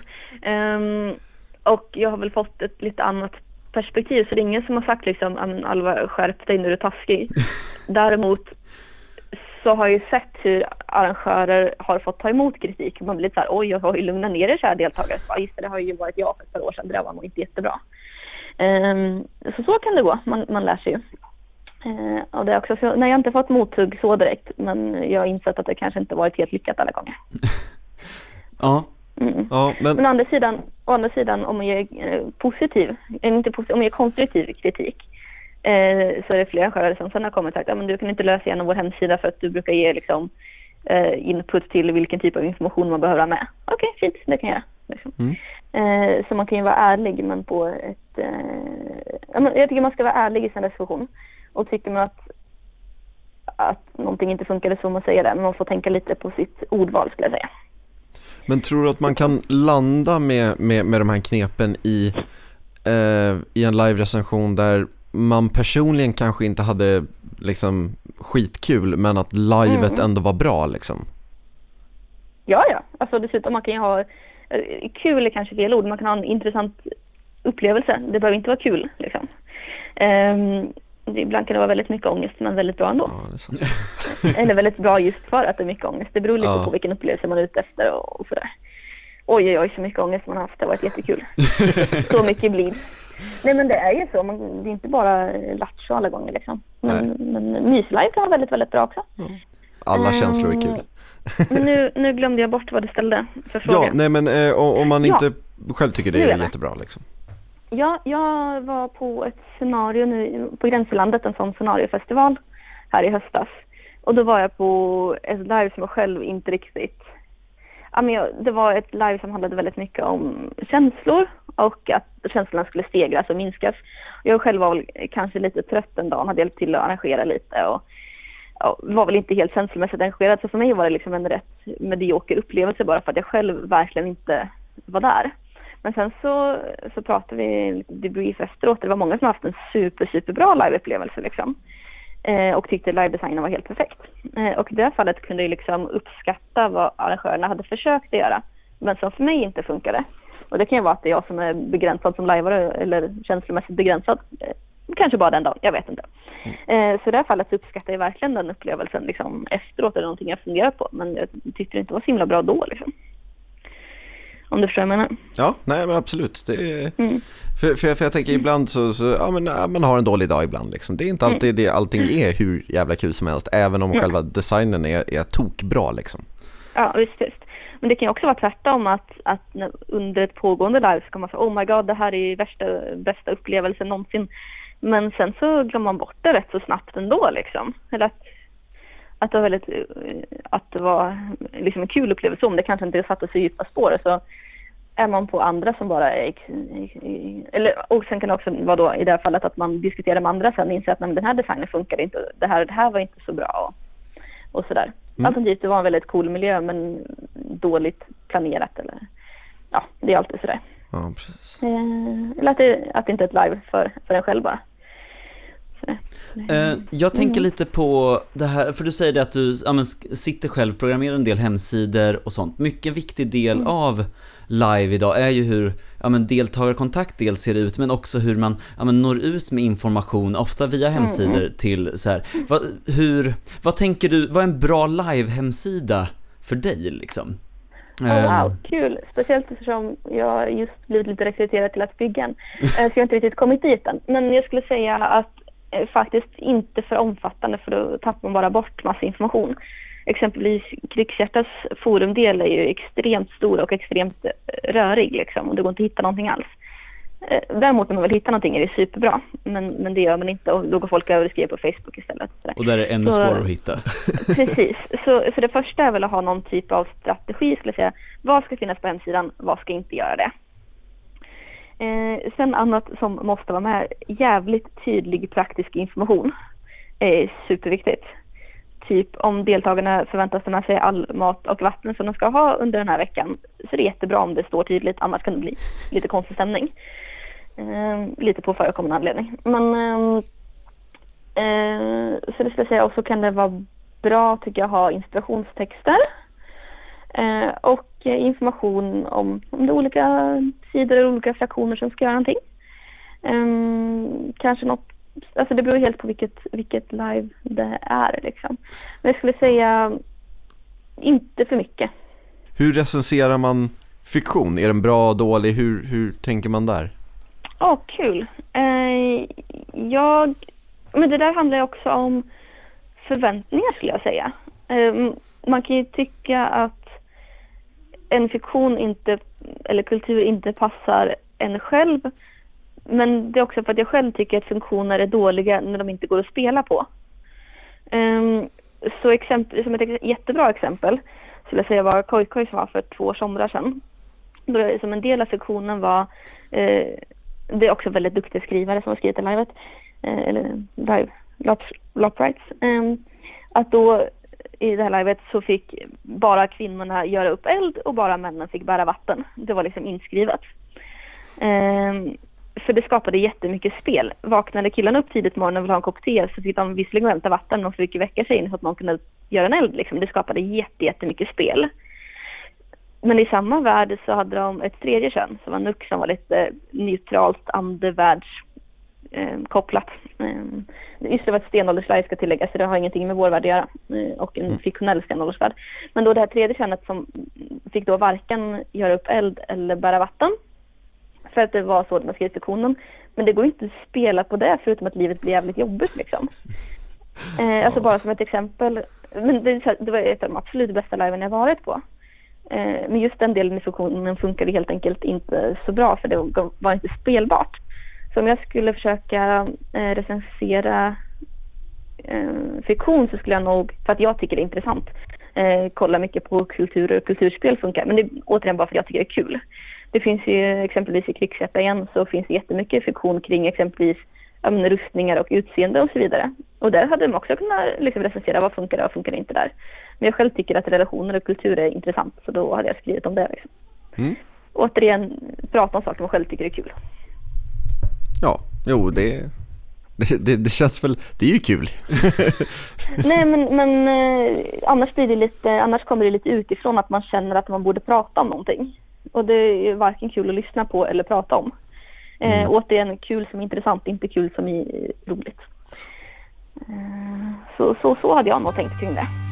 Um, och jag har väl fått ett lite annat perspektiv. Så det är ingen som har sagt liksom, Alva skärp dig nu är du taskig. Däremot så har jag ju sett hur arrangörer har fått ta emot kritik. Man blir lite såhär, oj, oj, oj, lugna ner er kära deltagare. Ja, just det, det har ju varit jag för ett par år sedan, det där var nog inte jättebra. Um, så så kan det gå, man, man lär sig ju. Och det är också, så, nej, jag har inte fått mothugg så direkt, men jag har insett att det kanske inte varit helt lyckat alla gånger. ja. Mm. ja men... men å andra sidan, å andra sidan om man ger eh, positiv, inte positiv, om man ger konstruktiv kritik eh, så är det flera arrangörer som sen har kommit och sagt att du kan inte lösa igenom vår hemsida för att du brukar ge liksom, eh, input till vilken typ av information man behöver ha med. Okej, okay, fint, det kan jag göra. Liksom. Mm. Eh, så man kan ju vara ärlig men på ett... Eh, jag tycker man ska vara ärlig i sin reservation. Och tycker man att, att någonting inte funkade så får man säga det. Men man får tänka lite på sitt ordval skulle jag säga. Men tror du att man kan landa med, med, med de här knepen i, eh, i en live-recension där man personligen kanske inte hade liksom skitkul men att livet mm. ändå var bra liksom? Ja, ja. Alltså dessutom man kan ju ha kul är kanske fel ord, man kan ha en intressant upplevelse. Det behöver inte vara kul liksom. Um, ibland kan det vara väldigt mycket ångest men väldigt bra ändå. Ja, Eller väldigt bra just för att det är mycket ångest. Det beror lite ja. på vilken upplevelse man är ute efter och, och sådär. Oj oj oj så mycket ångest man har haft, det har varit jättekul. så mycket blir. Nej men det är ju så, man, det är inte bara lattjo alla gånger liksom. Men, men myslive kan vara väldigt väldigt bra också. Alla känslor är kul. Nu, nu glömde jag bort vad du ställde för fråga. Ja, nej men eh, om man inte ja. själv tycker det är jättebra liksom. Ja, jag var på ett scenario nu på Gränslandet, en sån scenariofestival här i höstas. Och då var jag på ett live som jag själv inte riktigt... Ja, men det var ett live som handlade väldigt mycket om känslor och att känslorna skulle stegras och minskas. Jag själv var väl kanske lite trött en dag, hade hjälpt till att arrangera lite och ja, var väl inte helt känslomässigt engagerad. Så för mig var det liksom en rätt medioker upplevelse bara för att jag själv verkligen inte var där. Men sen så, så pratade vi lite debrief efteråt. Det var många som haft en super, superbra liveupplevelse liksom. eh, och tyckte live-designen var helt perfekt. Eh, och i det fallet kunde jag liksom uppskatta vad arrangörerna hade försökt att göra, men som för mig inte funkade. Och det kan ju vara att det är jag som är begränsad som lajvare eller känslomässigt begränsad. Kanske bara den dagen, jag vet inte. Eh, så i det här fallet så uppskattar jag verkligen den upplevelsen liksom, efteråt, det någonting jag funderar på. Men jag tyckte det inte var så himla bra då liksom. Om du förstår vad jag menar. Ja, nej men absolut. Är, Mm. för, för, jag- för jag tänker ibland så, så ja men ja, man har en dålig dag ibland liksom. Det är inte alltid det allting är hur jävla kul som helst, även om själva designen är, är tokbra liksom. Ja, visst, visst. Men det kan ju också vara tvärtom att, att under ett pågående live så kan man säga oh my god, det här är värsta, bästa upplevelsen någonsin. Men sen så glömmer man bort det rätt så snabbt ändå liksom. Eller att, att det var väldigt, eh, att det var liksom en kul upplevelse om det kanske inte satte så djupa spår så är man på andra som bara är, eller, och sen kan det också vara då i det här fallet att man diskuterar med andra sen och inser att nej, den här designen funkar inte, det här, det här var inte så bra och, och sådär. Alternativt det var en väldigt cool miljö men dåligt planerat eller ja, det är alltid sådär. Ja, precis. Eh, eller att det, att det inte är ett live för, för en själv bara. Eh, jag tänker lite på det här, för du säger det att du ja, men, sitter själv, programmerar en del hemsidor och sånt. Mycket viktig del av live idag är ju hur ja, men, deltagarkontakt dels ser ut, men också hur man ja, men, når ut med information, ofta via hemsidor till så här. Vad, hur, vad tänker du, vad är en bra live-hemsida för dig liksom? Oh, Ehm, wow, kul! Speciellt eftersom jag just blivit lite rekryterad till att bygga en. Eh, Så jag har inte riktigt kommit dit än. Men jag skulle säga att faktiskt inte för omfattande för då tappar man bara bort massa information. Exempelvis Krigshjärtas forumdel är ju extremt stor och extremt eh, rörig liksom och det går inte att hitta någonting alls. Eh, Däremot när man vill hitta någonting är det superbra. Men, men det gör man inte och då går folk över och skriver på Facebook istället. Och där är det ännu svårare att hitta. Precis. Så, så det första är väl att ha någon typ av strategi, skulle jag säga. Vad ska finnas på hemsidan? Vad ska inte göra det? Eh, sen annat som måste vara med, jävligt tydlig praktisk information. är superviktigt. Typ om deltagarna förväntas ta med sig all mat och vatten som de ska ha under den här veckan så är det jättebra om det står tydligt, annars kan det bli lite konstig stämning. Eh, lite på förekommande anledning. Men eh, Eh, så det skulle jag säga, och så kan det vara bra tycker jag att ha inspirationstexter. Eh, och information om, om det är olika sidor och olika fraktioner som ska göra någonting. Eh, kanske något, alltså det beror helt på vilket, vilket live det är liksom. Men jag skulle säga inte för mycket. Hur recenserar man fiktion? Är den bra, dålig? Hur, hur tänker man där? Åh, kul. Eh, jag, men det där handlar ju också om förväntningar skulle jag säga. Eh, man kan ju tycka att en fiktion inte, eller kultur inte passar en själv. Men det är också för att jag själv tycker att funktioner är dåliga när de inte går att spela på. Um, så exempel, som ett jättebra exempel skulle jag säga var Koikoi som var för två somrar sedan. Då jag, som en del av fiktionen var eh, det är också väldigt duktiga skrivare som har skrivit det livet, eh, eller live, lop, lop rights. Eh, att då i det här livet så fick bara kvinnorna göra upp eld och bara männen fick bära vatten. Det var liksom inskrivet. Ehm, för det skapade jättemycket spel. Vaknade killarna upp tidigt på morgonen och ville ha en kopp te så fick de visserligen vänta vatten men de fick väcka sig in så att någon kunde göra en eld. Liksom. Det skapade jätte, jättemycket spel. Men i samma värld så hade de ett tredje kön som var NUK som var lite neutralt andevärldskopplat. Ehm, eh, just det var ett stenålderslive ska tilläggas så det har ingenting med vår värld att göra. Eh, och en fiktionell stenåldersvärld. Men då det här tredje könet som fick då varken göra upp eld eller bära vatten. För att det var så de skrev fiktionen. Men det går inte att spela på det förutom att livet blir jävligt jobbigt liksom. Eh, alltså bara som ett exempel. Men det, det var ett av de absolut bästa liven jag varit på. Eh, men just den delen i funktionen funkade helt enkelt inte så bra för det var inte spelbart. Så om jag skulle försöka eh, recensera eh, fiktion så skulle jag nog, för att jag tycker det är intressant, eh, kolla mycket på kultur och kulturspel funkar. Men det är återigen bara för att jag tycker det är kul. Det finns ju exempelvis i Krigshjärta igen så finns det jättemycket fiktion kring exempelvis men, rustningar och utseende och så vidare. Och där hade man också kunnat liksom, recensera vad funkar och vad funkar inte där. Men jag själv tycker att relationer och kultur är intressant så då hade jag skrivit om det. Liksom. Mm. Återigen, prata om saker man själv tycker är kul. Ja, jo det, det, det, det känns väl, det är ju kul. Nej men, men eh, annars blir det lite, annars kommer det lite utifrån att man känner att man borde prata om någonting. Och det är varken kul att lyssna på eller prata om. Eh, Återigen, kul som intressant, inte kul som i roligt. Eh, så, så, så hade jag nog tänkt kring det.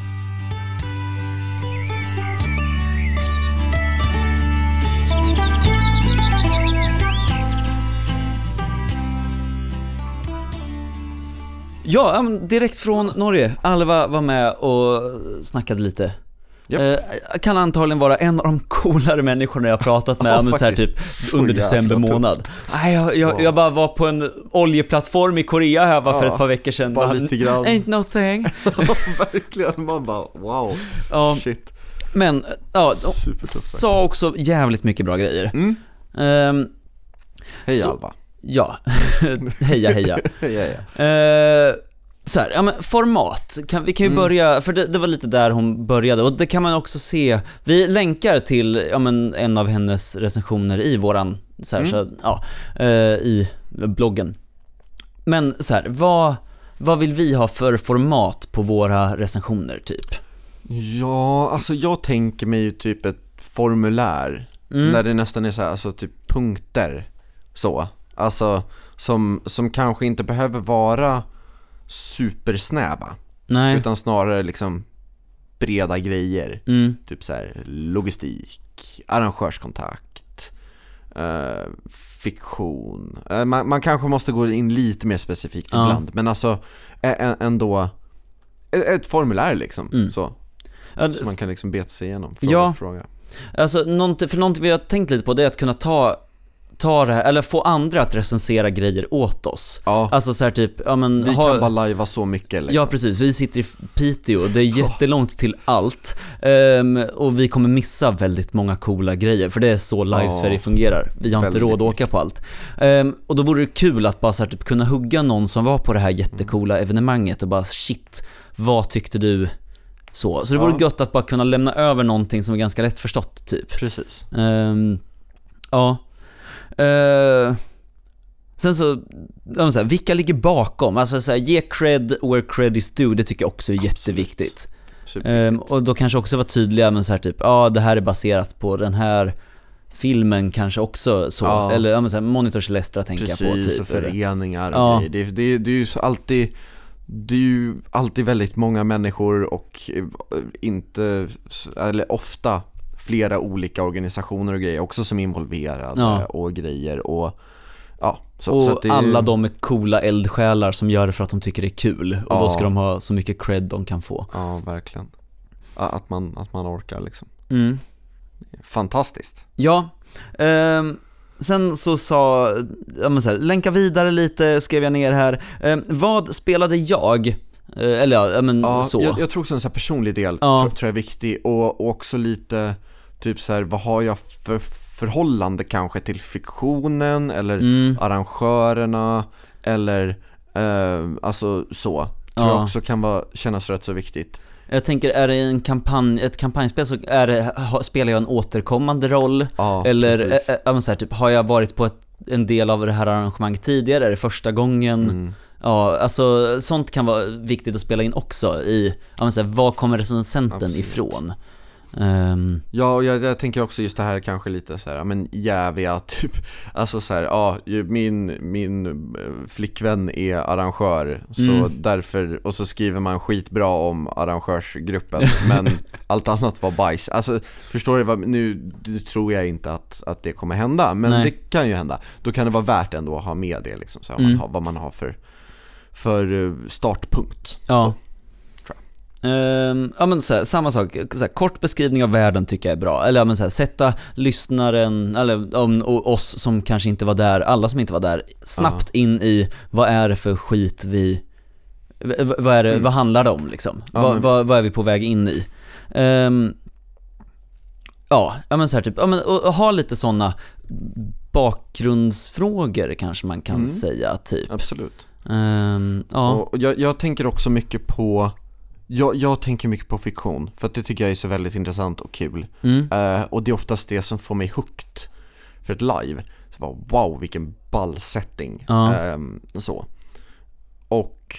Ja, direkt från Norge. Alva var med och snackade lite. Japp. Eh, kan antagligen vara en av de coolare människorna jag pratat med Ja, men så här typ. Så under december månad. Nej, jag, jag, Ja. jag bara var på en oljeplattform i Korea här bara för Ja, ett par veckor sedan. bara Bara, lite grann. Ain't no thing. Verkligen, man bara wow, Ja, shit. men ja, sa också jävligt mycket bra grejer. Mm. Ehm, Hej Så- Alva. Ja, heja heja. ja, ja. Eh, så här, ja men format, kan, vi kan ju Mm. börja, för det, det var lite där hon började och det kan man också se, vi länkar till, ja men en av hennes recensioner i våran, så här, Mm. så, ja, eh, i bloggen. Men så här, vad, vad vill vi ha för format på våra recensioner typ? Ja, alltså jag tänker mig ju typ ett formulär Mm. Där det nästan är så här, alltså typ punkter Så, alltså som, som kanske inte behöver vara supersnäva Nej. Utan snarare liksom breda grejer Mm. Typ så här logistik, arrangörskontakt, eh, fiktion Eh, man, man kanske måste gå in lite mer specifikt Ja. ibland Men alltså ä- ändå ett, ett formulär liksom, Mm. så Så man kan liksom beta sig igenom fråga Ja. fråga Alltså, för någonting vi har tänkt lite på det är att kunna ta, ta det här, eller få andra att recensera grejer åt oss. Ja, Alltså så här typ, ja men vi ha- kan bara lajva så mycket liksom. Ja precis, vi sitter i Piteå, det är jättelångt till allt Ehm, och vi kommer missa väldigt många coola grejer för det är så live-Sverige Ja, fungerar. Vi har inte väldigt råd att åka på allt. Ehm, och då vore det kul att bara så här, typ, kunna hugga någon som var på det här jättecoola evenemanget och bara shit, vad tyckte du? Så, så det vore Ja. gött att bara kunna lämna över någonting som är ganska lättförstått typ. Precis Ehm, ja. Ehm, sen så, så här, vilka ligger bakom? Alltså så här, ge cred where cred is due, det tycker jag också är jätteviktigt. Ehm, och då kanske också vara tydliga med så här typ, ja det här är baserat på den här filmen kanske också så, Ja. eller ja men så här, Monitor Celestra tänker Precis, jag på typ. och föreningar och Ja. Det, det, det är ju alltid det är ju alltid väldigt många människor och eh, inte, eller ofta flera olika organisationer och grejer också som är involverade Ja. och grejer och ja, så, och så det alla de är coola eldsjälar som gör det för att de tycker det är kul. Och då Ja. ska de ha så mycket cred de kan få. Ja, verkligen. Att man, att man orkar liksom. Mm. Fantastiskt. Ja, ehm, sen så sa, ja men så här, länka vidare lite, skrev jag ner här. Ehm, vad spelade jag? Eh, eller ja, men Ja, så. jag, jag tror också en här personlig del Ja. tror, tror jag är viktig och, och också lite typ så här, vad har jag för förhållande kanske till fiktionen eller Mm, arrangörerna eller eh, alltså så. Tror Ja. jag också kan vara, kännas rätt så viktigt. jag tänker, är det en kampanj, ett kampanjspel så är det, spelar jag en återkommande roll? Ja, eller, precis. eh, eh, så här, typ, har jag varit på ett, en del av det här arrangemanget tidigare? Är det första gången? Mm. Ja, alltså sånt kan vara viktigt att spela in också i, ja men så här, var kommer recensenten Absolut. ifrån? Ehm, Ja, och jag, jag tänker också just det här kanske lite så här, men jäviga typ, alltså så här, ja, min, min eh, flickvän är arrangör, så Mm. därför, och så skriver man skitbra om arrangörsgruppen, men allt annat var bajs. Alltså, förstår du vad, nu nu tror jag inte att, att det kommer hända, men Nej. det kan ju hända. Då kan det vara värt ändå att ha med det liksom, så här, Mm. man har, vad man har för, för eh, startpunkt. Ja. Så. Ehm, ja men så här, samma sak, så här, kort beskrivning av världen tycker jag är bra. Eller ja, men så här, sätta lyssnaren, eller om, oss som kanske inte var där, alla som inte var där, snabbt in i vad är det för skit vi, vad, är det, Mm. vad handlar det om liksom? Ja, vad, vad, vad är vi på väg in i? Ehm, ja, ja men så typ, ja men och, och ha lite sådana bakgrundsfrågor kanske man kan Mm. säga typ. Absolut. Ehm, ja. Och jag, jag tänker också mycket på jag, jag tänker mycket på fiktion, för att det tycker jag är så väldigt intressant och kul. Mm. Eh, och det är oftast det som får mig hooked för ett live. Så bara, wow, vilken ball setting. Ehm, så. och,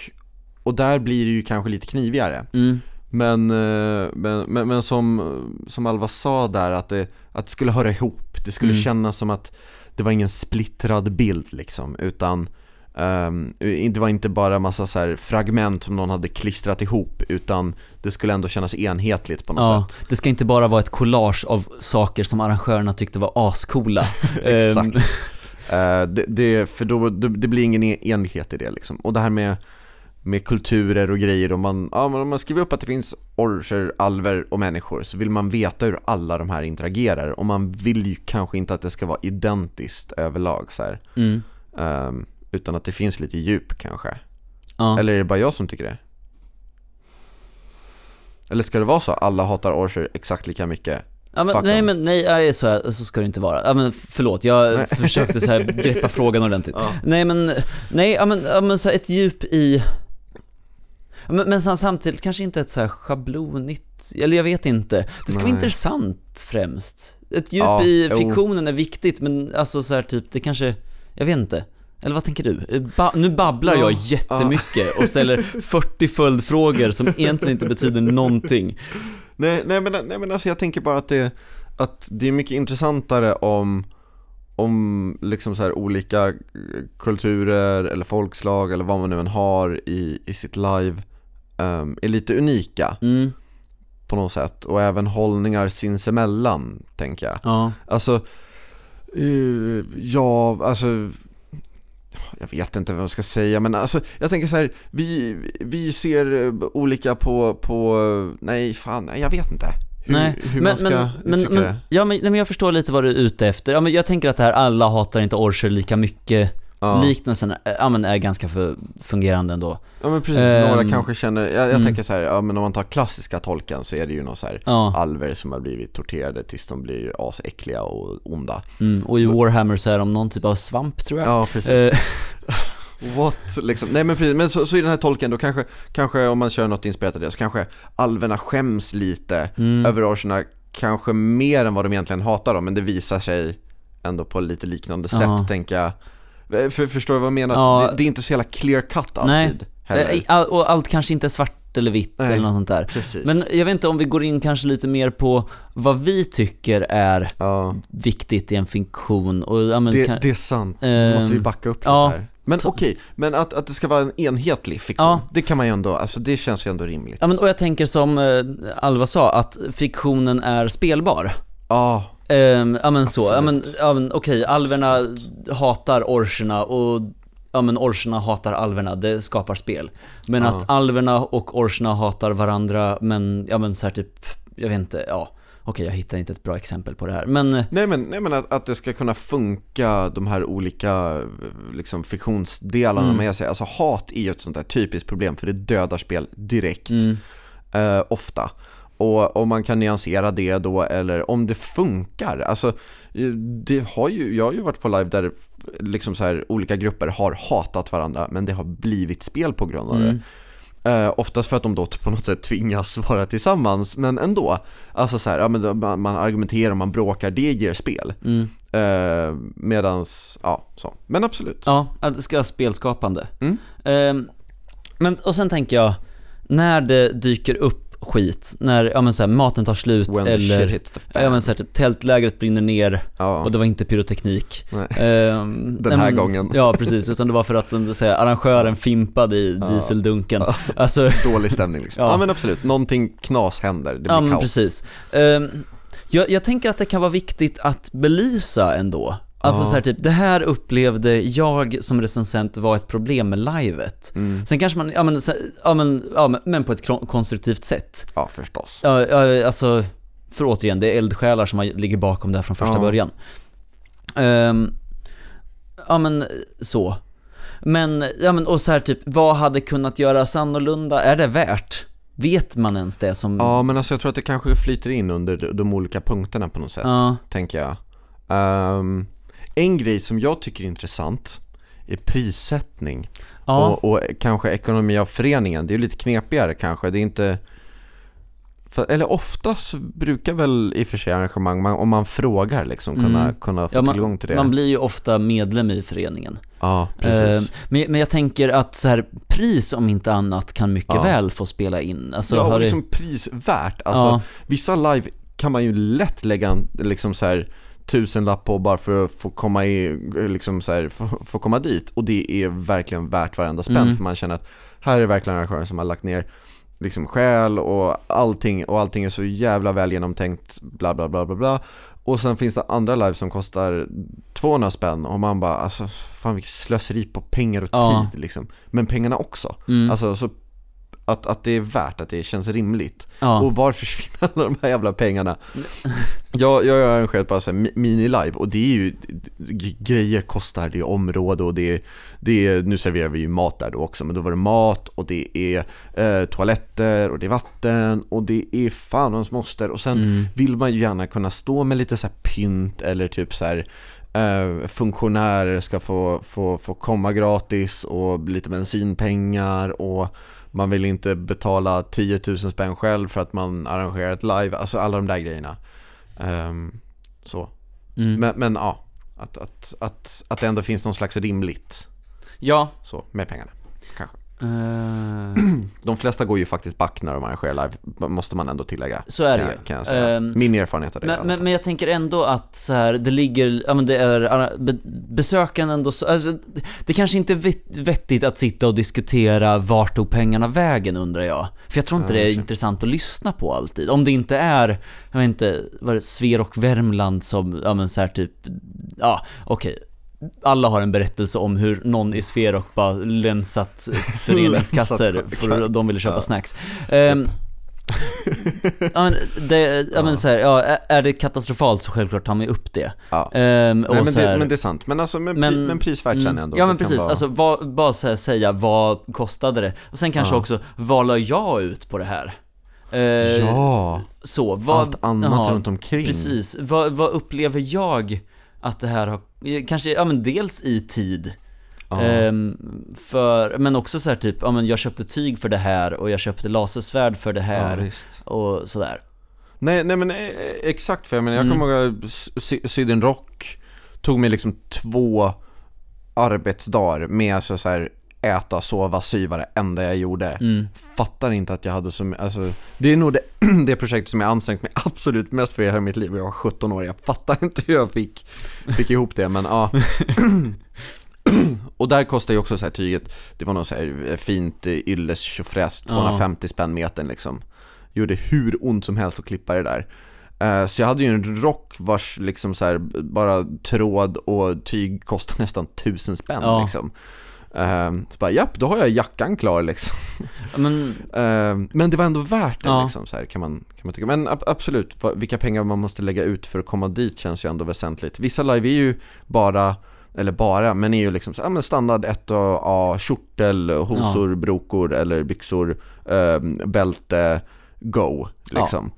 och där blir det ju kanske lite knivigare. Mm. Men, eh, men, men, men som, som Alva sa där, att det, att det skulle höra ihop. Det skulle Mm. kännas som att det var ingen splittrad bild liksom, utan ehm, det var inte bara massa så fragment som någon hade klistrat ihop, utan det skulle ändå kännas enhetligt på något Ja, sätt. det ska inte bara vara ett collage av saker som arrangörerna tyckte var ascoola. Exakt. Ehm, Eh, det, det, för då, det, det blir ingen e- enhetlighet i det liksom. Och det här med, med kulturer och grejer, om man, ja, om man skriver upp att det finns orcher, alver och människor så vill man veta hur alla de här interagerar och man vill ju kanske inte att det ska vara identiskt överlag så här. Utan att det finns lite djup kanske. ja. Eller är det bara jag som tycker det? Eller ska det vara så? Alla hatar orcher exakt lika mycket? Ja, men, Fuck nej them. men nej, nej, så, här, så ska det inte vara. Ja, men förlåt, jag Nej. försökte så här greppa frågan ordentligt. Ja. Nej men, nej, ja, men, ja, men så här, ett djup i... Men, men sam- samtidigt kanske inte ett så här schablonigt, eller jag vet inte. Det ska vara Nej. intressant främst. Ett djup Ja, i jo. fiktionen är viktigt, men alltså så här typ, det kanske, jag vet inte. Eller vad tänker du? Ba- nu babblar Ja, jag jättemycket och ställer 40 följdfrågor som egentligen inte betyder någonting. Nej, nej, men, nej men alltså jag tänker bara att det, att det är mycket intressantare om, om liksom så här olika kulturer eller folkslag eller vad man nu än har i, i sitt live ehm, är lite unika Mm, på något sätt och även hållningar sinsemellan tänker jag. ja. Alltså, eh, ja, alltså jag vet inte vad jag ska säga men alltså jag tänker så här, vi, vi ser eh, olika på, på, nej fan, nej, jag vet inte hur, Nej, hur men, man ska men, men, men, det. ja, men, nej, men jag förstår lite vad du är ute efter. Ja, men jag tänker att det här alla hatar inte orcher lika mycket. Ja. Liknelsen eh, ja, men är ganska fungerande ändå. ja men precis, Ehm, några kanske känner, jag, jag mm. tänker så här, ja men om man tar klassiska tolken så är det ju någon så här Ja, alver som har blivit torterade tills de blir asäckliga och onda. mm, och i Warhammer så är de någon typ av svamp tror jag. Ja precis. Eh, What? Liksom. Nej men precis, men så, så i den här tolken då kanske, kanske om man kör något inspirerat av det så kanske alverna skäms lite mm, över orcherna, kanske mer än vad de egentligen hatar dem, men det visar sig ändå på lite liknande sätt Ja. Eh, För, förstår du vad jag menar? Ja. Det, det är inte så jävla clear cut alltid Nej. eh, all, och allt kanske inte är svart eller vitt Nej. eller något sånt där. Precis. Men jag vet inte om vi går in kanske lite mer på vad vi tycker är ja, viktigt i en fiktion och ja, men det, kan, det är sant. Ehm, Måste vi backa upp ja. lite här. Men okej, men att, att det ska vara en enhetlig fiktion, Ja. det kan man ju ändå, alltså det känns ju ändå rimligt. Ja men och jag tänker som eh, Alva sa, att fiktionen är spelbar. Ja, Ehm, ja men så, ja men, ja, men okej, alverna hatar orcherna och ja men orcherna hatar alverna, det skapar spel. Men Ja. att alverna och orcherna hatar varandra, men ja men så här typ, jag vet inte, ja. Okej, jag hittar inte ett bra exempel på det här, men eh, Nej men, nej men att, att det ska kunna funka, de här olika liksom, fiktionsdelarna Mm. med sig. Alltså hat är ju ett sånt där typiskt problem för det dödar spel direkt, mm, eh, ofta. Och om man kan nyansera det då, eller om det funkar. Alltså, eh, det har ju, jag har ju varit på live där liksom så här, olika grupper har hatat varandra, men det har blivit spel på grund av det. mm, Eh, oftast för att de då på något sätt tvingas vara tillsammans, men ändå. Alltså så här, ja, men man, man argumenterar man bråkar, det ger spel. mm. Eh, medans, ja, så. Men absolut. Ja, att det ska vara spelskapande. Mm. Ehm, men, och sen tänker jag, när det dyker upp skit, när ja, men så här, maten tar slut When eller ja, men så här, typ, tältlägret brinner ner Ja. och det var inte pyroteknik. Ehm, Den här men- gången. Ja, precis. Utan det var för att den, så här, arrangören fimpade i Ja. dieseldunken. Ja. Alltså, Dålig stämning liksom. Ja. Ja. men absolut, någonting knas händer, det blir ja men kaos. precis. Ehm, jag, jag tänker att det kan vara viktigt att belysa ändå. Alltså så här, typ, det här upplevde jag som recensent var ett problem med livet. Mm. Sen kanske man, ja men, ja, men, ja, men- på ett konstruktivt sätt. Ja, förstås. Ja, ja, alltså, för återigen, det är eldsjälar som ligger bakom det här från första Ja. början. Ehm, ja men, så. Men, ja men, och så här typ, vad hade kunnat göras annorlunda? Är det värt? Vet man ens det som... Ja, men alltså jag tror att det kanske flyter in under de olika punkterna på något sätt, Ja. tänker jag. Ehm, en grej som jag tycker är intressant är prissättning. Ja. Och, och kanske ekonomi av föreningen, det är ju lite knepigare kanske, det är inte för, eller oftast brukar väl i och för sig arrangemang, man, om man frågar liksom, kunna, Mm. kunna få Ja, tillgång till det. Man blir ju ofta medlem i föreningen. Ja, precis. Eh, men, men jag tänker att så här, pris om inte annat kan mycket Ja. väl få spela in. Alltså, ja, och det- liksom prisvärt. Alltså, ja, vissa live kan man ju lätt lägga liksom så här tusenlapp på bara för att få komma, i, liksom så här, få, få komma dit. Och det är verkligen värt varenda spänn Mm. för man känner att här är verkligen arrangören som har lagt ner liksom själ och allting. Och allting är så jävla väl genomtänkt bla bla bla bla bla. Och sen finns det andra live som kostar 200 spänn. Och man bara alltså fan vilket slöseri på pengar och Ja. tid liksom. Men pengarna också. Mm, alltså så att, att det är värt, att det känns rimligt ja. och var försvinner alla de här jävla pengarna? jag, jag har arrangerat bara så här mi- mini-live och det är ju, grejer kostar, det är område och det är, det är, nu serverar vi ju mat där då också, men då var det mat och det är eh, toaletter och det är vatten och det är fan hans moster och sen Mm. vill man ju gärna kunna stå med lite så pynt eller typ så här eh, funktionärer ska få, få, få komma gratis och lite bensinpengar och man vill inte betala 10 000 spänn själv för att man arrangerar ett live, alltså alla de där grejerna. Ehm, så. Mm. Men, men ja, att, att, att, att det ändå finns någon slags rimligt ja. så med pengarna. Kanske. Eh, De flesta går ju faktiskt back när de arrangerar live, måste man ändå tillägga. så är det kan, kan. Ehm, Min erfarenhet av det Men, men, men jag tänker ändå att så här, det ligger, ja men det är, besökaren ändå så, alltså, det kanske inte är vett- vettigt att sitta och diskutera vart tog pengarna vägen undrar jag. För jag tror inte Ja, det är kanske. intressant att lyssna på alltid. Om det inte är, jag vet inte, var det Sver och Värmland som, ja men så här typ, ja okej. Alla har en berättelse om hur någon i Sverok bara länsat föreningskassor Länsat, för att de ville köpa Ja. snacks. Ehm, ja men, det, ja, men Ja. så här, ja, är- det katastrofalt så självklart tar man upp det. Ja. Och Nej, men, här, det, men det är sant, men alltså men, men- men prisvärt känner jag ändå Ja men precis, vara- alltså vad, bara här, säga vad kostade det? Och sen kanske Ja. också, vad la jag ut på det här? Eh, Ja, Så, vad, allt annat ja, runt omkring Precis, vad, vad upplever jag att det här har, kanske, ja men dels i tid. Ehm, för, men också så här typ, ja men jag köpte tyg för det här och jag köpte lasersvärd för det här visst. och sådär Nej, nej men eh, exakt för jag menar, jag Mm. kommer ihåg jag sy- rock Tog mig liksom två arbetsdagar med alltså så här äta, sova, sy var det enda jag gjorde. Mm. Fattar inte att jag hade så alltså, Det är nog det, det projektet som jag ansträngt mig absolut mest för i hela mitt liv. Jag var 17 år, jag fattar inte hur jag fick, fick ihop det men ja. Och där kostar ju också så här tyget Det var något så här fint eh, ylles tjofräs 250 spänn metern liksom. Gjorde hur ont som helst att klippa det där. Eh, Så jag hade ju en rock vars liksom så här, bara tråd och tyg kostar nästan tusen spänn Ja. liksom Eh, Så bara, japp, då har jag jackan klar liksom Ja, men, Eh, Men det var ändå värt det Ja. liksom, så här, kan, man, kan man tycka. Men ab- absolut, vilka pengar man måste lägga ut för att komma dit känns ju ändå väsentligt. Vissa live är ju bara, eller bara, men är ju liksom så, ja, men standard 1 och A, kjortel, hosor, brokor eller byxor, eh, bälte, go liksom.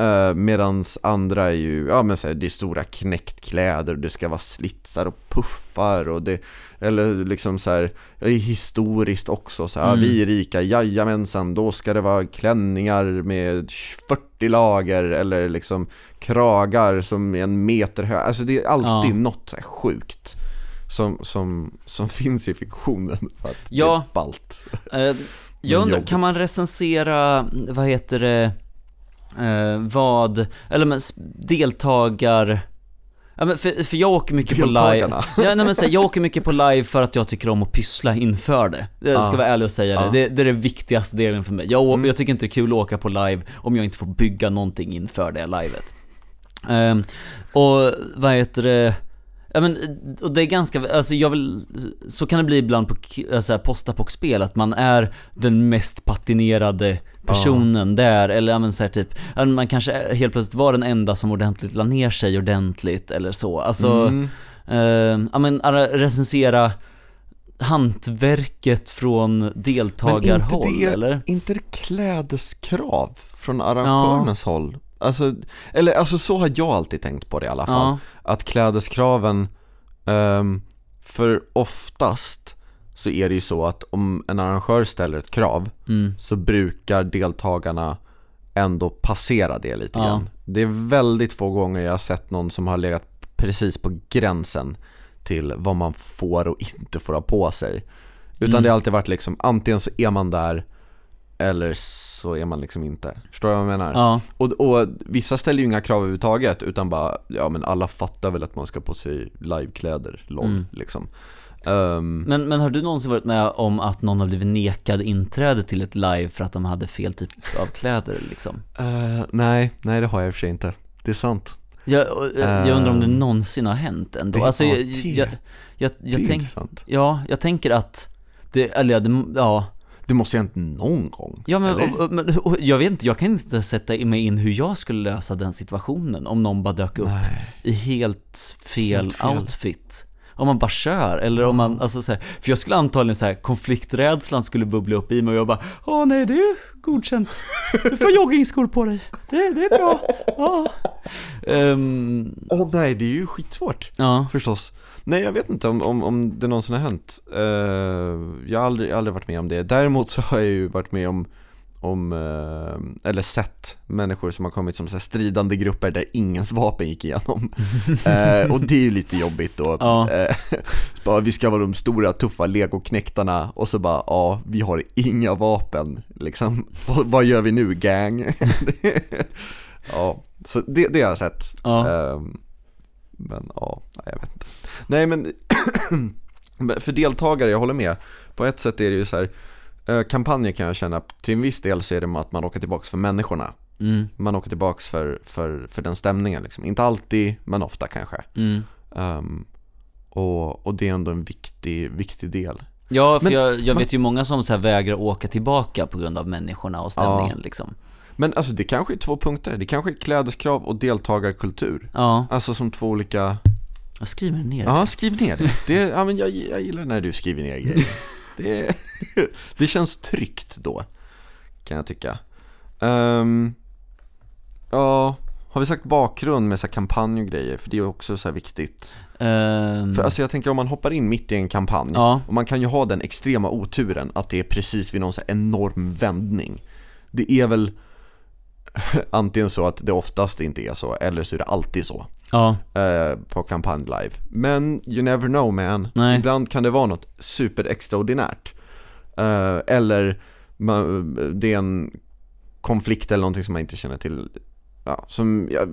Eh, medans andra är ju, ja men så här, det är stora knäckkläder, det ska vara slitsar och puffar och det, eller liksom så här, är historiskt också så här, Mm. vi är rika, jajamensan, då ska det vara klänningar med 40 lager eller liksom kragar som är en meter höga, alltså det är alltid Ja. något sjukt som, som, som finns i fiktionen för att Ja. det är ballt. Eh, jag undrar, kan man recensera, vad heter det, eh, vad, eller men deltagar, ja, men för, för jag åker mycket på live, ja, nej, men så, jag åker mycket på live för att jag tycker om att pyssla inför det. Jag ska vara ärlig och säga det. det, det är den viktigaste delen för mig. Jag, Mm. jag tycker inte det är kul att åka på live om jag inte får bygga någonting inför det livet. Ehm, och vad heter det, Ja men, och det är ganska, alltså jag vill, så kan det bli ibland på alltså här, postapock-spel, att man är den mest patinerade personen där, eller ja men så här, typ, ja, man kanske helt plötsligt var den enda som ordentligt la ner sig ordentligt eller så. Alltså, Mm. eh, ja men recensera hantverket från deltagarhåll, Men inte det- eller? inte det klädeskrav från arrangörernas håll? Alltså, eller alltså så har jag alltid tänkt på det i alla fall. Ja, Att klädeskraven, ehm, för oftast så är det ju så att om en arrangör ställer ett krav mm, så brukar deltagarna ändå passera det lite Ja. grann. Det är väldigt få gånger jag har sett någon som har legat precis på gränsen till vad man får och inte får ha på sig. Utan Mm. det har alltid varit liksom, antingen så är man där eller så är man liksom inte. Förstår du vad jag menar? Ja, Och, och vissa ställer ju inga krav överhuvudtaget utan bara, ja men alla fattar väl att man ska på sig livekläder, LOL Mm. liksom. Ehm, men, men har du någonsin varit med om att någon har blivit nekad inträde till ett live för att de hade fel typ av kläder liksom? eh, nej, nej det har jag i och för sig inte. Det är sant. Jag, och, jag undrar om det Ehm, någonsin har hänt ändå. det- alltså, ja, jag, jag, jag, jag, tänk, ja, jag tänker att det, eller ja, det, ja, Det måste ju ha hänt någon gång. ja men, och, och, och, jag vet inte, jag kan inte sätta mig in hur jag skulle lösa den situationen om någon bara dök upp Nej. i helt fel, Helt fel. outfit. Om man bara kör, eller om man, alltså så här, för jag skulle antagligen så här, konflikträdslan skulle bubbla upp i mig och jag bara Åh nej, det är godkänt. Du får joggingskor på dig. Det, det är bra. Ja. Ehm, Åh nej, det är ju skitsvårt. ja. Förstås. Nej, jag vet inte om, om, om det någonsin har hänt. Eh, jag har aldrig, aldrig varit med om det. Däremot så har jag ju varit med om, om eh, eller sett människor som har kommit som så stridande grupper där ingens vapen gick igenom. Eh, och det är ju lite jobbigt då. Ja. Eh, bara, vi ska vara de stora tuffa legoknektarna och så bara, ja, vi har inga vapen. Liksom, vad, vad gör vi nu gang? ja, så det, det har jag sett. Ja. Ehm, men ja, jag vet inte. Nej men, för deltagare, jag håller med. På ett sätt är det ju så här, eh, kampanjer kan jag känna, till en viss del så är det att man åker tillbaks för människorna. Mm, Man åker tillbaks för, för, för den stämningen liksom. Inte alltid, men ofta kanske. mm. Ehm, och, och det är ändå en viktig, viktig del. Ja, för Men- jag, jag man- vet ju många som så vägrar åka tillbaka på grund av människorna och stämningen liksom. Men alltså det kanske är två punkter. Det kanske är klädeskrav och deltagarkultur. Ja, Alltså som två olika jag skriver ner Ja, skriv ner det. det ja, men jag, jag gillar när du skriver ner grejer. Det, det känns tryggt då, kan jag tycka. Ehm, ja, har vi sagt bakgrund med så här kampanj och grejer? För det är också så viktigt. Ehm, För alltså jag tänker om man hoppar in mitt i en kampanj, Ja. och man kan ju ha den extrema oturen att det är precis vid någon så enorm vändning. Det är väl antingen så att det oftast inte är så, eller så är det alltid så Ja, eh, på kampanj live. Men you never know man. Nej. Ibland kan det vara något super extraordinärt. Eh, eller man, det är en konflikt eller någonting som man inte känner till. Ja, som, ja,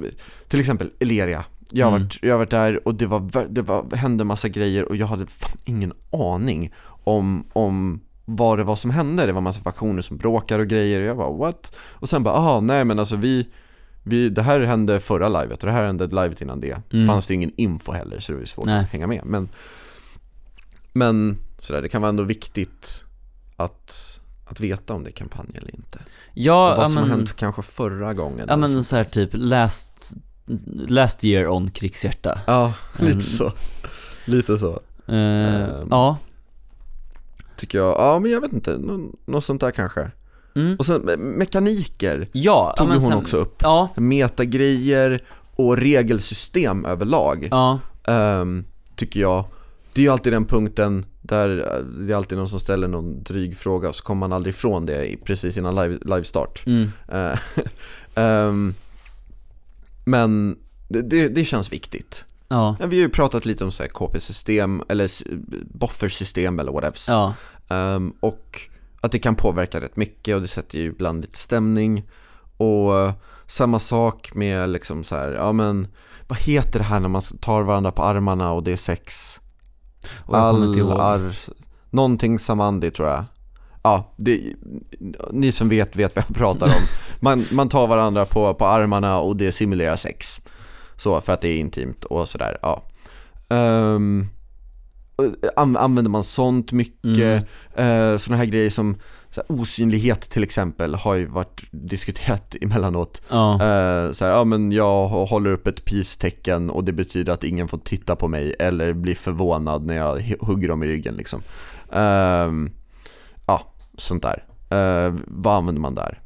till exempel Eleria. Jag har, Mm. varit, jag har varit där och det, var, det var, hände massa grejer och jag hade fan ingen aning om, om vad det var som hände. Det var massa faktioner som bråkar och grejer och jag bara what? Och sen bara, aha, nej men alltså vi, vi, det här hände förra livet och det här hände livet innan det. Mm. Fanns det ingen info heller så det var svårt Nej. att hänga med. Men, men sådär, det kan vara ändå viktigt att, att veta om det är kampanj eller inte. ja, och vad som har men, hänt kanske förra gången. ja men så. så här typ last, last year on krigshjärta. ja, Mm. lite så. Lite så. Eh, Ehm. ja. Tycker jag, ja men jag vet inte, nå- något sånt där kanske. Mm. Och sen me- mekaniker Ja, tog hon sen- också upp. Ja, Metagrejer och regelsystem överlag. ja, Ehm, tycker jag. Det är ju alltid den punkten där eh, det är alltid någon som ställer någon dryg fråga och så kommer man aldrig ifrån det precis innan live, livestart. mm. Ehm, men det, det, det känns viktigt. ja, Vi har ju pratat lite om så här KP-system eller buffersystem eller whatever. ja, Ehm, och att det kan påverka rätt mycket och det sätter ju ibland lite stämning. Och eh, samma sak med liksom så här, ja men vad heter det här när man tar varandra på armarna och det är sex? och ihåg. ar, någonting samandi tror jag. Ja, det, ni som vet vet vad jag pratar om. Man, man tar varandra på, på armarna och det simulerar sex. Så, för att det är intimt och sådär, ja. Um, använder man sånt mycket? Mm. Eh, sådana här grejer som här, osynlighet till exempel har ju varit diskuterat emellanåt. Ja, Eh, så här, ja men jag håller upp ett peace-tecken och det betyder att ingen får titta på mig eller bli förvånad när jag hu- hugger dem i ryggen liksom. Ehm, ja, sånt där. Eh, vad använder man där?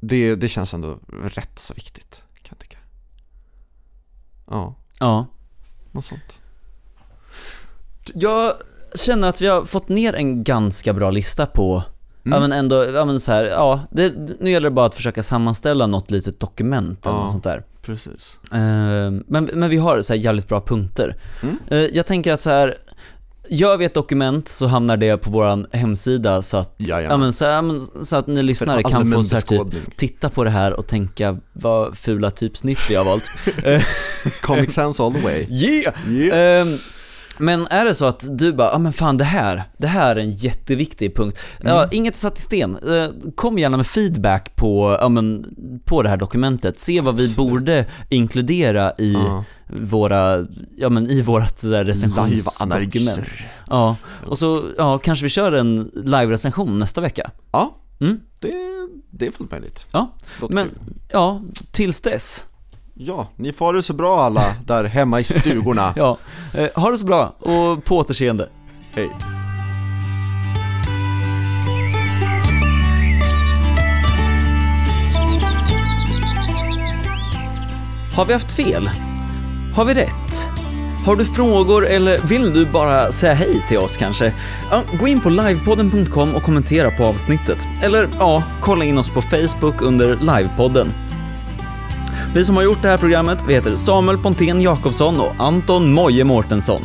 Det, det känns ändå rätt så viktigt, kan jag tycka. Ja, ja. något sånt. Jag känner att vi har fått ner en ganska bra lista på ja men ändå, ja men så här, ja, det, nu gäller det bara att försöka sammanställa något litet dokument eller Ja. något sånt där. Precis. Eh, men, men vi har så här jävligt bra punkter. Mm. Eh, jag tänker att så här. Gör vi ett dokument så hamnar det på våran hemsida så att, Jajamän. ja, men, så, ja, men, så att ni lyssnare kan få så här, typ, titta på det här och tänka vad fula typsnitt vi har valt. Comic Sans all the way. Yeah! Yeah. Ehm, men är det så att du bara, ja men fan det här, det här är en jätteviktig punkt. Ja, Mm. inget är satt i sten. Eh, Kom gärna med feedback på, ja, men, på det här dokumentet. Se vad vi borde inkludera i Ja. våra, ja men i så där recensionsdokument. Ja, och så, ja kanske vi kör en live-recension nästa vecka. Ja, Mm. det, det är fullt möjligt. Ja, Låter men kul. ja, tills dess. Ja, ni får det så bra alla där hemma i stugorna. Ja, eh, ha det så bra och på återseende. Hej. Har vi haft fel? Har vi rätt? Har du frågor eller vill du bara säga hej till oss kanske? Ja, gå in på livepodden.com och kommentera på avsnittet. Eller ja, kolla in oss på Facebook under livepodden. Vi som har gjort det här programmet, vi heter Samuel Pontén Jakobsson och Anton Moje Mårtensson.